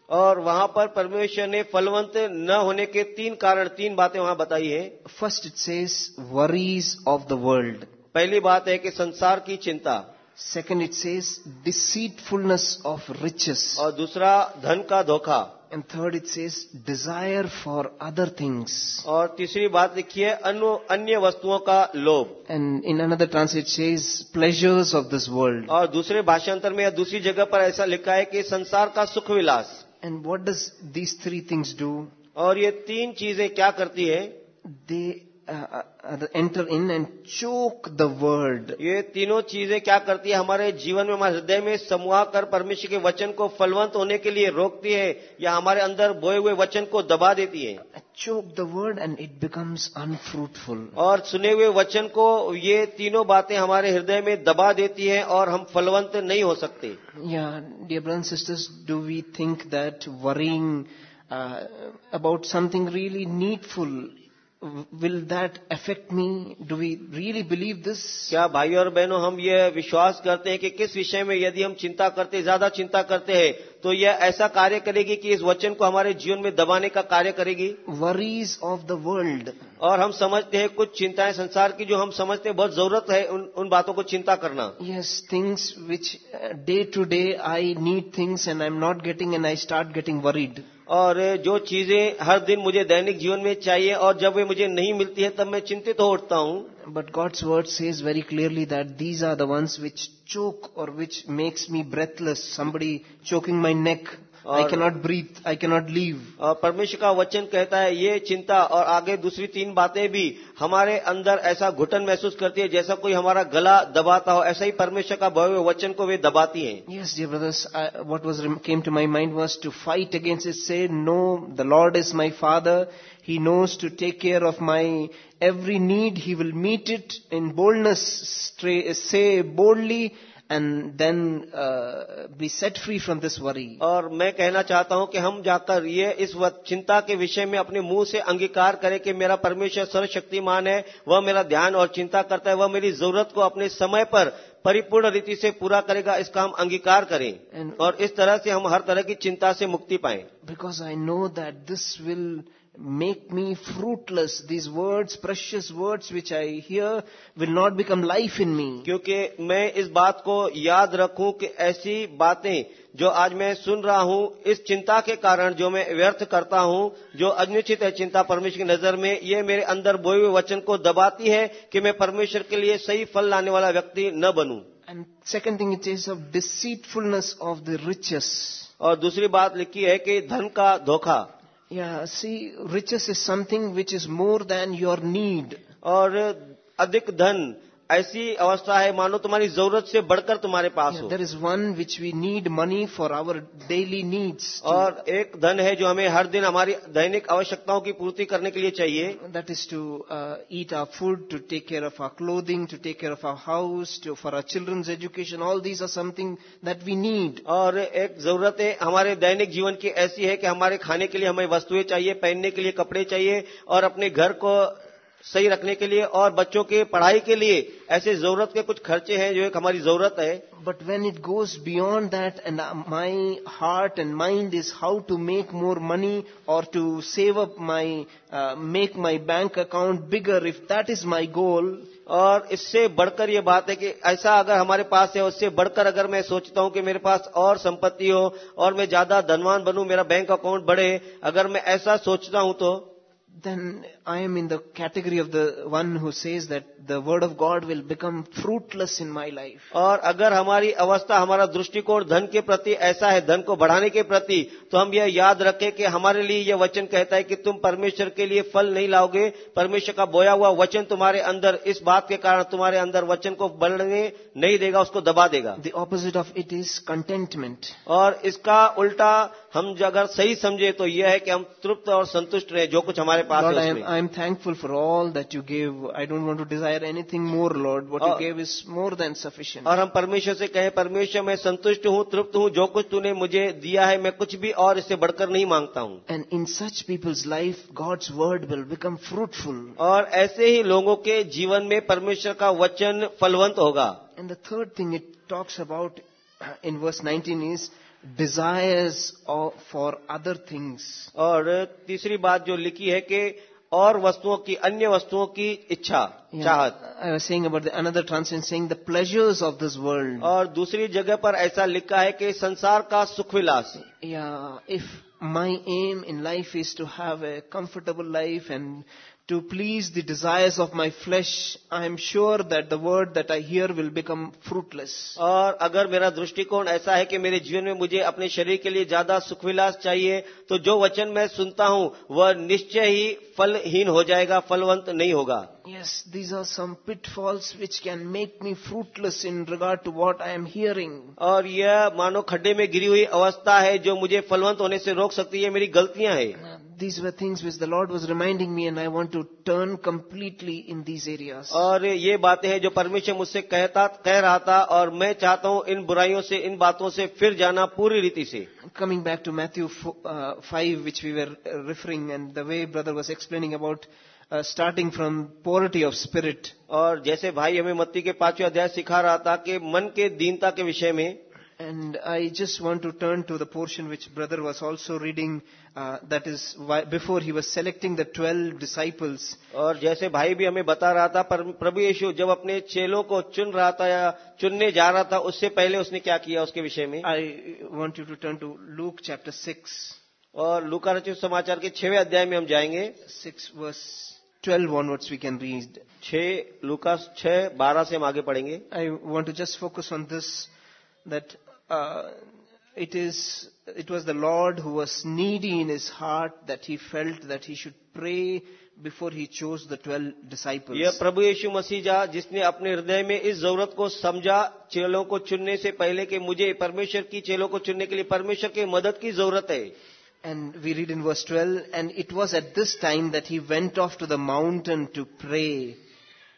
Speaker 2: और वहाँ पर परमेश्वर ने फलवंत न होने के तीन कारण तीन बातें वहाँ बताई है।
Speaker 3: First it says worries of the world
Speaker 2: पहली बात है कि संसार की चिंता।
Speaker 3: Second, it says deceitfulness of riches
Speaker 2: और दूसरा धन का धोखा।
Speaker 3: And third, it says desire for other things.
Speaker 2: और तीसरी बात लिखी है अन्य अन्य वस्तुओं का लोभ
Speaker 3: And in another translation, it says pleasures of this world.
Speaker 2: और दूसरे भाषांतर में या दूसरी जगह पर ऐसा लिखा है कि संसार का सुख विलास
Speaker 3: And what does these three things do?
Speaker 2: और ये तीन चीज़ें क्या करती है
Speaker 3: They enter in and choke the world
Speaker 2: ये तीनों चीज़ें क्या करती है? हमारे जीवन में हमारे हृदय में समूह कर परमेश्वर के वचन को फलवंत होने के लिए रोकती है या हमारे अंदर बोए हुए वचन को दबा देती है?
Speaker 3: Choke the word and it becomes unfruitful
Speaker 2: और सुने हुए वचन को ये तीनों बातें हमारे हृदय में दबा देती है और हम फलवंत नहीं हो सकते।
Speaker 3: या dear sisters do we think that worrying about something really needful will that affect me do we really believe this
Speaker 2: क्या भाई और बहनों, हम ये विश्वास करते हैं कि किस विषय में यदि हम चिंता करते, ज़्यादा चिंता करते हैं तो यह ऐसा कार्य करेगी कि इस वचन को हमारे जीवन में दबाने का कार्य करेगी।
Speaker 3: वरीज ऑफ़ द वर्ल्ड
Speaker 2: और हम समझते हैं कुछ चिंताएँ संसार की जो हम समझते हैं बहुत ज़रूरत है उन, उन बातों को चिंता करना।
Speaker 3: Yes, things which day to day I need things and I am not getting and I start getting worried
Speaker 2: और जो चीज़ें हर दिन मुझे दैनिक जीवन में चाहिए और जब वे मुझे नहीं मिलती है तब मैं चिंतित हो उठता हूँ।
Speaker 3: But God's word says very clearly that these are the ones which choke or which makes me breathless. Somebody choking my neck. आई
Speaker 2: के
Speaker 3: नॉट ब्रीथ आई के नॉट
Speaker 2: लीव परमेश्वर का वचन कहता है ये चिंता और आगे दूसरी तीन बातें भी हमारे अंदर ऐसा घुटन महसूस करती है जैसा कोई हमारा गला दबाता हो ऐसा ही परमेश्वर का भव्य वचन को वे दबाती है।
Speaker 3: Yes ji brothers what was came to my mind was to fight against it say no the Lord is my Father he knows to take care of my every need he will meet it in boldness say boldly and then uh, be set free from this worry.
Speaker 2: और मैं कहना चाहता हूँ कि हम जाकर ये इस चिंता के विषय में अपने मुँह से अंगीकार करें कि मेरा परमेश्वर सर्वशक्तिमान है वह मेरा ध्यान और चिंता करता है वह मेरी ज़रूरत को अपने समय पर परिपूर्ण रीति से पूरा करेगा इसका हम अंगीकार करें
Speaker 3: And-
Speaker 2: और इस तरह से हम हर तरह की चिंता से मुक्ति पाएँ
Speaker 3: Because I know that this will make me fruitless. These words, precious words which I hear, will not become life in me.
Speaker 2: क्योंकि मैं इस बात को याद रखूँ कि ऐसी बातें जो आज मैं सुन रहा हूँ इस चिंता के कारण जो मैं व्यर्थ करता हूँ जो अनुचित है चिंता परमेश्वर की नज़र में ये मेरे अंदर बोए हुए वचन को दबाती है कि मैं परमेश्वर के लिए सही फल लाने वाला व्यक्ति न बनूं
Speaker 3: And second thing it says of deceitfulness of the riches.
Speaker 2: और दूसरी बात लिखी है कि धन का धोखा
Speaker 3: Yeah, see, riches is something which is more than your need.
Speaker 2: और अधिक धन ऐसी अवस्था है मानो तुम्हारी ज़रूरत से बढ़कर तुम्हारे पास हो।
Speaker 3: There is one which we need money for our daily needs
Speaker 2: और एक धन है जो हमें हर दिन हमारी दैनिक आवश्यकताओं की पूर्ति करने के लिए चाहिए।
Speaker 3: That is to eat our food to take care of our clothing to take care of our house to for our children's education all these are something that we need
Speaker 2: और एक ज़रूरत हमारे दैनिक जीवन की ऐसी है कि हमारे खाने के लिए हमें वस्तुएँ चाहिए पहनने के लिए कपड़े चाहिए और अपने घर को सही रखने के लिए और बच्चों के पढ़ाई के लिए ऐसे ज़रूरत के कुछ खर्चे हैं जो एक हमारी ज़रूरत है।
Speaker 3: But when it goes beyond that and my heart and mind is how to make more money और to save up my make my bank account bigger if that is my goal
Speaker 2: और इससे बढ़कर ये बात है कि ऐसा अगर हमारे पास है उससे बढ़कर अगर मैं सोचता हूँ कि मेरे पास और संपत्ति हो और मैं ज़्यादा धनवान बनूं मेरा बैंक अकाउंट बढ़े अगर मैं ऐसा सोचता हूँ तो
Speaker 3: then I am in the category of the one who says that the word of God will become fruitless in my life.
Speaker 2: और अगर हमारी अवस्था हमारा दृष्टिकोण धन के प्रति ऐसा है धन को बढ़ाने के प्रति तो हम यह याद रखें कि हमारे लिए यह वचन कहता है कि तुम परमेश्वर के लिए फल नहीं लाओगे परमेश्वर का बोया हुआ वचन तुम्हारे अंदर इस बात के कारण तुम्हारे अंदर वचन को बढ़ने नहीं देगा उसको दबा देगा
Speaker 3: The opposite of it is contentment.
Speaker 2: और इसका उल्टा हम अगर सही समझे तो यह है कि हम तृप्त और संतुष्ट रहे जो कुछ हमारे पास है
Speaker 3: I am thankful for all that you give I don't want to desire anything more Lord what you gave is more than sufficient
Speaker 2: और हम परमेश्वर से कहें परमेश्वर मैं संतुष्ट हूँ तृप्त हूँ जो कुछ तूने मुझे दिया है मैं कुछ भी और इससे बढ़कर नहीं माँगता हूँ।
Speaker 3: And in such people's life God's word will become fruitful
Speaker 2: और ऐसे ही लोगों के जीवन में परमेश्वर का वचन फलवंत होगा।
Speaker 3: And the third thing it talks about in verse nineteen is desires of- for other things.
Speaker 2: और तीसरी बात जो लिखी है कि और वस्तुओं की अन्य वस्तुओं की इच्छा
Speaker 3: Yeah,
Speaker 2: चाहत
Speaker 3: I was saying about the, another translation saying the pleasures of this world.
Speaker 2: और दूसरी जगह पर ऐसा लिखा है कि संसार का सुख विलास
Speaker 3: Yeah, if my aim in life is to have a comfortable life and to please the desires of my flesh, I am sure that the word that I hear will become fruitless.
Speaker 2: और अगर मेरा दृष्टिकोण ऐसा है कि मेरे जीवन में मुझे अपने शरीर के लिए ज़्यादा सुखविलास चाहिए तो जो वचन मैं सुनता हूँ वह निश्चय ही फलहीन हो जाएगा फलवंत नहीं होगा
Speaker 3: Yes, these are some pitfalls which can make me fruitless in regard to what I am hearing.
Speaker 2: और यह मानो खड्डे में गिरी हुई अवस्था है जो मुझे फलवंत होने से रोक सकती है मेरी गलतियाँ हैं
Speaker 3: Uh, These were things which the Lord was reminding me and I want to turn completely in these areas.
Speaker 2: और ये बातें हैं जो परमेश्वर मुझसे कहता कह रहा था और मैं चाहता हूँ इन बुराइयों से इन बातों से फिर जाना पूरी रीति से
Speaker 3: Coming back to Matthew uh, 5, which we were uh, referring, and the way brother was explaining about uh, starting from poverty of spirit.
Speaker 2: और जैसे भाई हमें मत्ती के पाँचवें अध्याय सिखा रहा था कि मन के दीनता के विषय में
Speaker 3: And I just want to turn to the portion which brother was also reading, uh, that is why, before he was selecting the 12 disciples.
Speaker 2: और जैसे भाई भी हमें बता रहा था पर प्रभु यीशु जब अपने चेलों को चुन रहा था या चुनने जा रहा था उससे पहले उसने क्या किया उसके विषय में
Speaker 3: I want you to turn to Luke chapter 6,
Speaker 2: और लूका रचित समाचार के छठवें अध्याय में हम जाएँगे
Speaker 3: 6 verse 12 onwards we can read.
Speaker 2: छह लूका छह बारह से हम आगे पढ़ेंगे
Speaker 3: I want to just focus on this that uh, it is it was the Lord who was needy in his heart that he felt that he should pray before he chose the 12 disciples.
Speaker 2: यह प्रभु यीशु मसीह जिसने अपने हृदय में इस ज़रूरत को समझा चेलों को चुनने से पहले कि मुझे परमेश्वर की चेलों को चुनने के लिए परमेश्वर की मदद की ज़रूरत है
Speaker 3: And we read in verse 12, and it was at this time that he went off to the mountain to pray.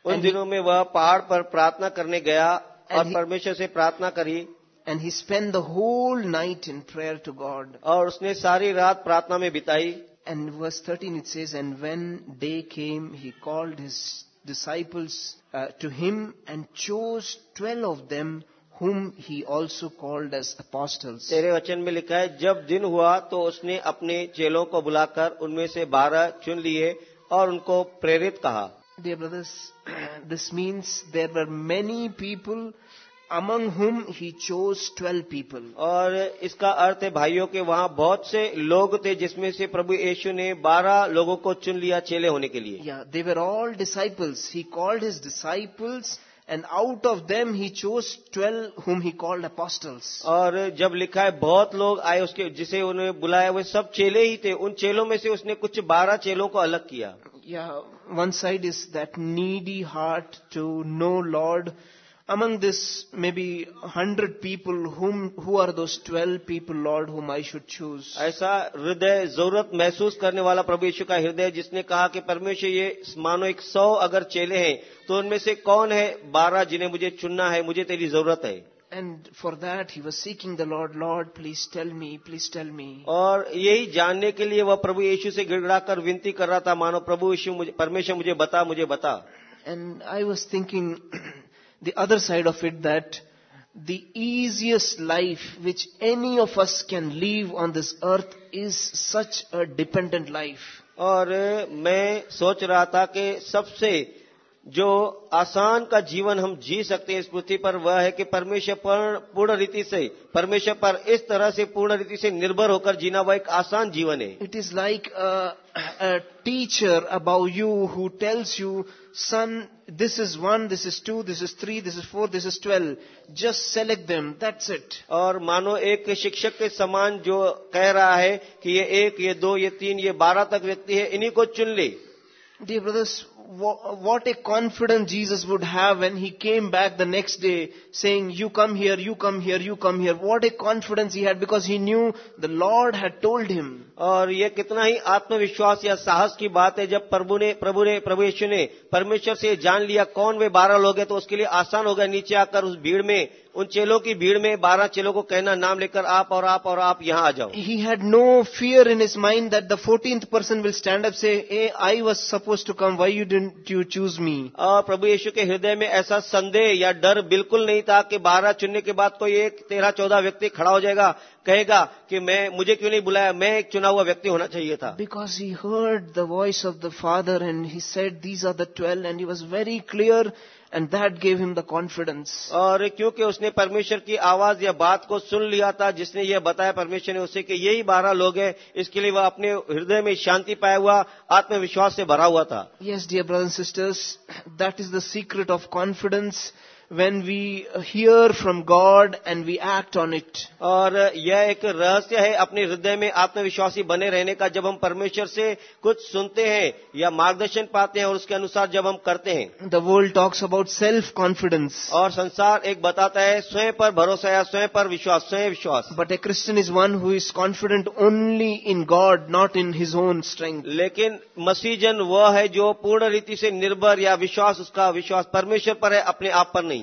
Speaker 2: उन दिनों में वह पहाड़ पर प्रार्थना करने गया और
Speaker 3: And he-
Speaker 2: परमेश्वर से प्रार्थना करी
Speaker 3: And he spent the whole night in prayer to God.
Speaker 2: और उसने सारी रात प्रार्थना में बिताई
Speaker 3: And verse 13 it says, And when day came, he called his disciples uh, to him and chose 12 of them whom he also called as apostles.
Speaker 2: तेरे वचन में लिखा है जब दिन हुआ तो उसने अपने चेलों को बुलाकर उनमें से बारह चुन लिए और उनको प्रेरित कहा
Speaker 3: Dear brothers, this means there were many people among whom he chose twelve people
Speaker 2: और इसका अर्थ है भाइयों के वहाँ बहुत से लोग थे जिसमें से प्रभु येशु ने बारह लोगों को चुन लिया चेले होने के लिए।
Speaker 3: They were all disciples he called his disciples and out of them he chose twelve whom he called a apostles
Speaker 2: और जब लिखा है बहुत लोग आए उसके जिसे उन्होंने बुलाया हुए सब चेले ही थे। उन चेलों में से उसने कुछ बारह चेलों को अलग किया।
Speaker 3: One side is that need a heart to know Lord Among this, maybe hundred people, whom, who are those twelve people, Lord, whom I should choose?
Speaker 2: ऐसा हृदय ज़रूरत महसूस करने वाला प्रभु यीशु का हृदय जिसने कहा कि परमेश्वर ये मानो एक सौ अगर चेले हैं तो उनमें से कौन है बारह जिन्हें मुझे चुनना है मुझे तेरी ज़रूरत है
Speaker 3: And for that, he was seeking the Lord, Lord, please tell me, please tell me.
Speaker 2: और यही जानने के लिए वह प्रभु यीशु से गिड़गड़ा कर विनती कर रहा था मानो प्रभु यीशु मुझे परमेश्वर मुझे बता मुझे बता
Speaker 3: And I was thinking the other side of it that the easiest life which any of us can live on this earth is such a dependent life.
Speaker 2: और मैं सोच रहा था कि सबसे जो आसान का जीवन हम जी सकते हैं इस पृथ्वी पर वह है कि परमेश्वर पर पूर्ण रीति से परमेश्वर पर इस तरह से पूर्ण रीति से निर्भर होकर जीना वह एक आसान जीवन है
Speaker 3: it is like teacher a you who tells you son this is one, this is two, this is three, this is four, this is twelve. Just select them. That's it.
Speaker 2: और मानो एक शिक्षक के समान जो कह रहा है कि ये एक ये दो ये तीन ये बारह तक व्यक्ति है इन्हीं को चुन ले
Speaker 3: Dear brothers, wha- what a confidence Jesus would have when he came back the next day saying, you come here, you come here, you come here. What a confidence he had because he knew the Lord had told him.
Speaker 2: और ये कितना ही आत्मविश्वास या साहस की बात है जब प्रभु ने प्रभु ने प्रभु यीशु ने परमेश्वर से जान लिया कौन वे बारह लोग हैं तो उसके लिए आसान हो गया नीचे आकर उस भीड़ में उन चेलों की भीड़ में बारह चेलों को कहना नाम लेकर आप और आप और आप यहाँ आ जाओ।
Speaker 3: He had no fear in his mind that the 14th person will stand up say, hey, I was supposed to come, why you didn't you choose me?
Speaker 2: और प्रभु यीशु के हृदय में ऐसा संदेह या डर बिल्कुल नहीं था कि बारह चुनने के बाद कोई एक तेरह चौदह व्यक्ति खड़ा हो जाएगा कहेगा कि मैं मुझे क्यों नहीं बुलाया? मैं एक चुना लिखा हुआ व्यक्ति होना चाहिए था।
Speaker 3: Because he heard the voice of the Father and he said these are the twelve and he was very clear and that gave him the confidence
Speaker 2: और क्योंकि उसने परमेश्वर की आवाज़ या बात को सुन लिया था जिसने यह बताया परमेश्वर ने उसे कि यही बारह लोग हैं इसके लिए वह अपने हृदय में शांति पाया हुआ आत्मविश्वास से भरा हुआ था।
Speaker 3: Yes dear brother sisters that is the secret of confidence when we hear from God and we act on it.
Speaker 2: और यह एक रहस्य है अपने हृदय में आत्मविश्वासी बने रहने का जब हम परमेश्वर से कुछ सुनते हैं या मार्गदर्शन पाते हैं और उसके अनुसार जब हम करते हैं
Speaker 3: The world talks about self-confidence.
Speaker 2: और संसार एक बताता है स्वयं पर भरोसा या स्वयं पर विश्वास स्वयं विश्वास
Speaker 3: But a Christian is one who is confident only in God, not in his own strength.
Speaker 2: लेकिन मसीजन वह है जो पूर्ण रीति से निर्भर या विश्वास उसका विश्वास परमेश्वर पर है अपने आप पर नहीं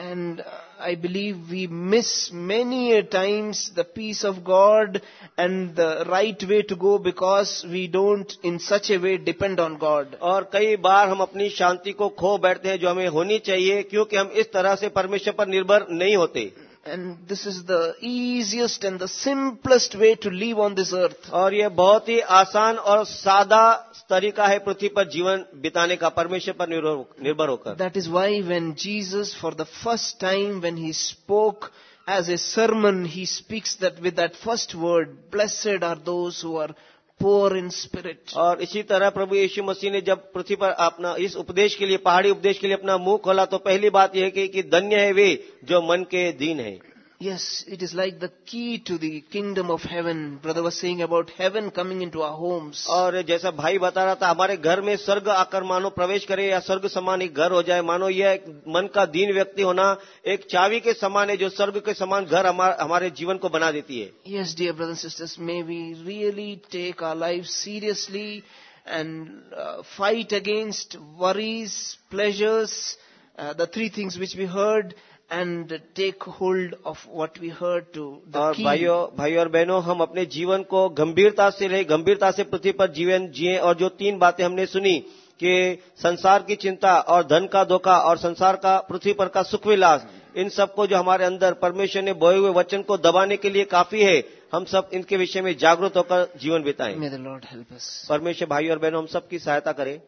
Speaker 3: And uh, I believe we miss many a times the peace of God and the right way to go because we don't in such a way depend on God.
Speaker 2: और कई बार हम अपनी शांति को खो बैठते हैं जो हमें होनी चाहिए क्योंकि हम इस तरह से परमेश्वर पर निर्भर नहीं होते
Speaker 3: And this is the easiest and the simplest way to live on this earth.
Speaker 2: और ये बहुत ही आसान और सादा तरीका है पृथ्वी पर जीवन बिताने का परमेश्वर पर निर्भर निर्भर होकर
Speaker 3: That is why when Jesus, for the first time, when he spoke as a sermon, he speaks that with that first word, blessed are those who are poor in spirit.
Speaker 2: और इसी तरह प्रभु यीशु मसीह ने जब पृथ्वी पर अपना इस उपदेश के लिए पहाड़ी उपदेश के लिए अपना मुँह खोला तो पहली बात यह है कि, कि धन्य है वे जो मन के दीन है
Speaker 3: Yes, it is like the key to the kingdom of heaven. Brother was saying about heaven coming into our homes.
Speaker 2: और जैसा भाई बता रहा था हमारे घर में स्वर्ग आकर मानो प्रवेश करे या स्वर्ग समान एक घर हो जाए मानो यह मन का दीन व्यक्ति होना एक चावी के समान है जो स्वर्ग के समान घर हमारे जीवन को बना देती है
Speaker 3: Yes, dear brothers and sisters, may we really take our lives seriously and uh, fight against worries, pleasures, uh, the three things which we heard, and take hold of what we heard to the
Speaker 2: और. भाइयों भाइयों और बहनों हम अपने जीवन को गंभीरता से रहे गंभीरता से पृथ्वी पर जीवन जिए और जो तीन बातें हमने सुनी कि संसार की चिंता और धन का धोखा और संसार का पृथ्वी पर का सुख विलास इन सबको जो हमारे अंदर परमेश्वर ने बोए हुए वचन को दबाने के लिए काफ़ी है हम सब इनके विषय में जागरूक होकर जीवन बिताएँ।
Speaker 3: May the Lord help
Speaker 2: परमेश्वर भाई और बहनों हम सबकी सहायता करें।